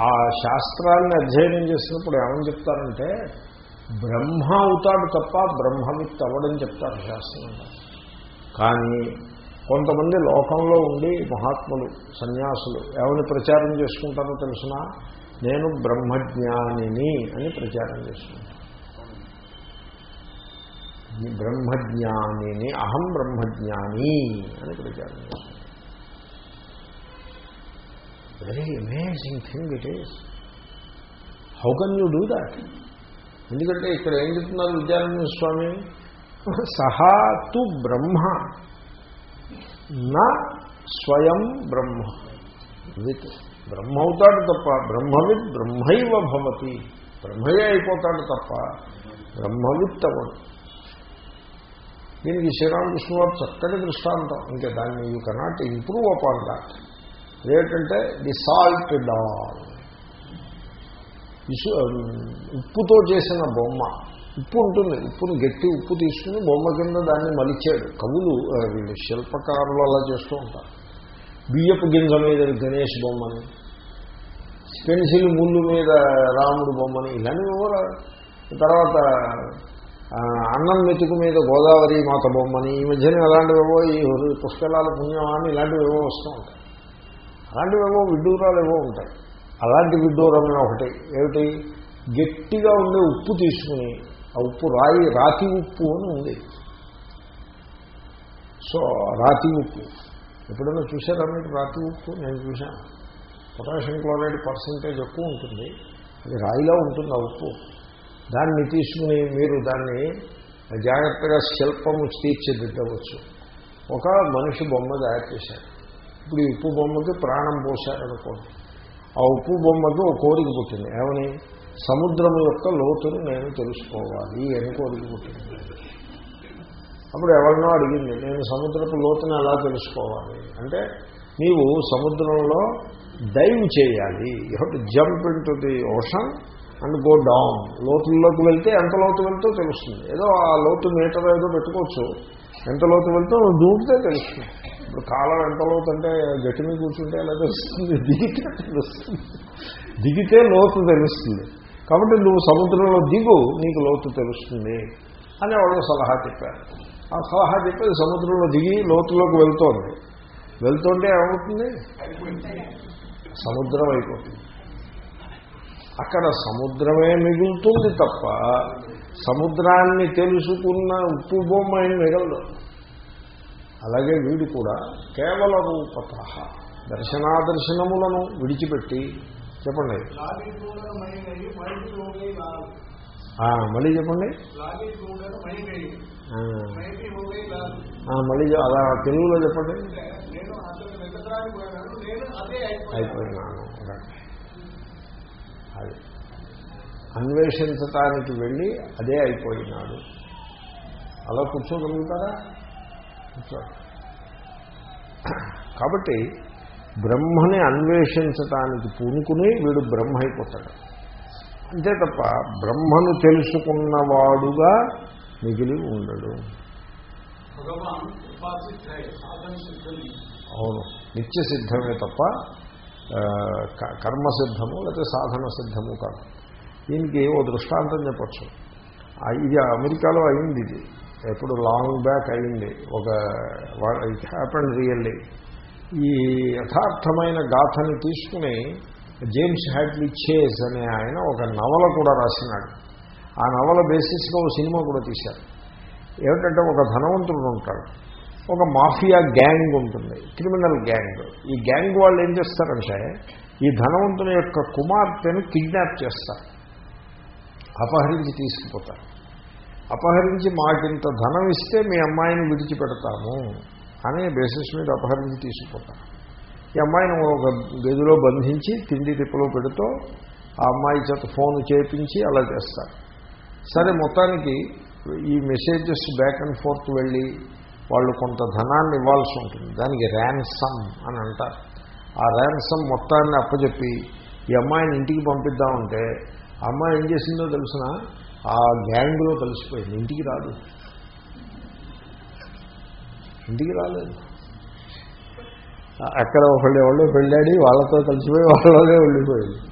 ఆ శాస్త్రాన్ని అధ్యయనం చేసినప్పుడు ఏమని చెప్తారంటే బ్రహ్మ అవుతాడు తప్ప బ్రహ్మవిత్ అవ్వడం చెప్తారు శాస్త్రంలో కానీ కొంతమంది లోకంలో ఉండి మహాత్ములు సన్యాసులు ఏమని ప్రచారం చేసుకుంటారో తెలిసిన? నేను బ్రహ్మజ్ఞానిని అని ప్రచారం చేసుకుంటాను. బ్రహ్మజ్ఞానిని అహం బ్రహ్మజ్ఞాని అని ప్రచారం చేస్తాను very amazing thing it is how can you do that ఎందుకంటే ఇక్కడ ఏం చెప్తున్నారు విద్యానంద స్వామి? సహా తు బ్రహ్మ నా స్వయం బ్రహ్మ. విత్ బ్రహ్మ అవుతాడు తప్ప బ్రహ్మవిత్ బ్రహ్మైవ భవతి. బ్రహ్మయే అయిపోతాడు తప్ప బ్రహ్మవిత్ అవడు దీనికి శ్రీరామకృష్ణ వారు చక్కటి దృష్టాంతం. ఇంకా దాన్ని you cannot improve upon that. ఏంటంటే ది సాల్ట్ డాల్. ఇసు ఉప్పుతో చేసిన బొమ్మ. ఉప్పు ఉంటుంది ఉప్పును గట్టి ఉప్పు తీసుకుని బొమ్మ కింద దాన్ని మలిచాడు. కవులు వీళ్ళు శిల్పకారులు అలా చేస్తూ ఉంటారు. బియ్యపు గింజ మీద గణేష్ బొమ్మని పెన్సిల్ ముళ్ళు మీద రాముడు బొమ్మని ఇలాంటివి కూడా తర్వాత అన్నం మెతుకు మీద గోదావరి మాత బొమ్మని ఈ మధ్యన అలాంటివేవో ఈ పుష్కరాల పుణ్యమాని ఇలాంటివేవో వస్తూ ఉంటాయి. అలాంటివేవో విడ్డూరాలు ఏవో ఉంటాయి. అలాంటి విడ్డూరమైన ఒకటి ఏమిటి? గట్టిగా ఉండే ఉప్పు తీసుకుని ఆ ఉప్పు రాయి రాతి ఉప్పు అని ఉంది. సో రాతి ఉప్పు. ఎప్పుడైనా చూసారా మీరు రాతి ఉప్పు? నేను చూశాను. పొటాషియం క్లోరైడ్ పర్సంటేజ్ ఎక్కువ ఉంటుంది. అది రాయిలా ఉంటుంది ఆ ఉప్పు. దాన్ని తీసుకుని మీరు దాన్ని జాగ్రత్తగా శిల్పము తీర్చిదిద్దవచ్చు. ఒక మనిషి బొమ్మ తయారు చేశారు. ఇప్పుడు ఈ ఉప్పు బొమ్మకి ప్రాణం పోశారనుకోండి. ఆ ఉప్పు బొమ్మకి ఒక కోరిక పుట్టింది. ఏమని? సముద్రం యొక్క లోతును నేను తెలుసుకోవాలి అని కోరిక పుట్టింది. అప్పుడు ఎవరినో అడిగింది నేను సముద్రపు లోతును ఎలా తెలుసుకోవాలి? అంటే నీవు సముద్రంలో డైవ్ చేయాలి. You have to jump into the ocean and go down లోతుల్లోకి వెళ్తే ఎంత లోతు వెళ్తో తెలుస్తుంది. ఏదో ఆ లోతు మీటర్ ఏదో పెట్టుకోవచ్చు. ఎంత లోతు వెళ్తే నువ్వు దూకితే తెలుస్తుంది. ఇప్పుడు కాలం ఎంత లోతు అంటే గట్టి మీద కూర్చుంటే ఎలా తెలుస్తుంది? దిగితే తెలుస్తుంది. దిగితే లోతు తెలుస్తుంది. కాబట్టి నువ్వు సముద్రంలో దిగు నీకు లోతు తెలుస్తుంది అని వాళ్ళు సలహా చెప్పారు. ఆ సలహా చెప్పేది సముద్రంలో దిగి లోతులోకి వెళ్తోంది. వెళ్తుంటే ఏమవుతుంది? సముద్రం అయిపోతుంది. అక్కడ సముద్రమే మిగులుతుంది తప్ప సముద్రాన్ని తెలుసుకున్న ఉప్పు బొమ్మ ఏం మిగలదు. అలాగే వీడు కూడా కేవల రూపత దర్శనాదర్శనములను విడిచిపెట్టి చెప్పండి. మళ్ళీ చెప్పండి. మళ్ళీ అలా తెలుగులో చెప్పండి. అయిపోయినా. అది. అన్వేషించటానికి వెళ్ళి అదే అయిపోయినాడు. అలా కూర్చోగలుగుతారా? కాబట్టి బ్రహ్మని అన్వేషించటానికి పూనుకుని వీడు బ్రహ్మ అయిపోతాడు. అంతే తప్ప బ్రహ్మను తెలుసుకున్నవాడుగా మిగిలి ఉండడు. అవును. నిత్య సిద్ధమే తప్ప కర్మసిద్ధము క- కర్మ సిద్ధము లేకపోతే సాధన సిద్ధము కాదు. దీనికి ఓ దృష్టాంతం చెప్పచ్చు. ఇది అమెరికాలో అయింది ఇది. ఎప్పుడు లాంగ్ బ్యాక్ అయింది. ఒక ఇట్ హ్యాపెండ్ రియల్లీ. ఈ యథార్థమైన గాథని తీసుకుని జేమ్స్ హ్యాడ్లీ చేజ్ అనే ఆయన ఒక నవల కూడా రాసినాడు. ఆ నవల బేసిస్గా ఒక సినిమా కూడా తీశారు. ఏమిటంటే ఒక ధనవంతుడు ఉంటాడు. ఒక మాఫియా గ్యాంగ్ ఉంటుంది క్రిమినల్ గ్యాంగ్. ఈ గ్యాంగ్ వాళ్ళు ఏం చేస్తారంటే ఈ ధనవంతుని యొక్క కుమార్తెను కిడ్నాప్ చేస్తారు అపహరించి తీసుకుపోతారు. అపహరించి మాకింత ధనం ఇస్తే మీ అమ్మాయిని విడిచిపెడతాము అనే బేసిస్ మీద అపహరించి తీసుకుపోతారు. ఈ అమ్మాయిని ఒక గదిలో బంధించి తిండి తిప్పలో పెడుతూ ఆ అమ్మాయి చేత ఫోన్ చేపించి అలా చేస్తారు. సరే మొత్తానికి ఈ మెసేజెస్ బ్యాక్ అండ్ ఫోర్త్ వెళ్ళి వాళ్ళు కొంత ధనాన్ని ఇవ్వాల్సి ఉంటుంది. దానికి ర్యాన్సమ్ అని అంటారు. ఆ ర్యాన్సమ్ మొత్తాన్ని అప్పచెప్పి ఈ అమ్మాయిని ఇంటికి పంపిద్దామంటే అమ్మాయి ఏం చేసిందో తెలిసిన? ఆ గ్యాంగ్లో కలిసిపోయింది. ఇంటికి రాదు. ఇంటికి రాలేదు. అక్కడ ఒకళ్ళు ఎవరో పెళ్ళాడి వాళ్ళతో కలిసిపోయి వాళ్ళలోనే వెళ్ళిపోయింది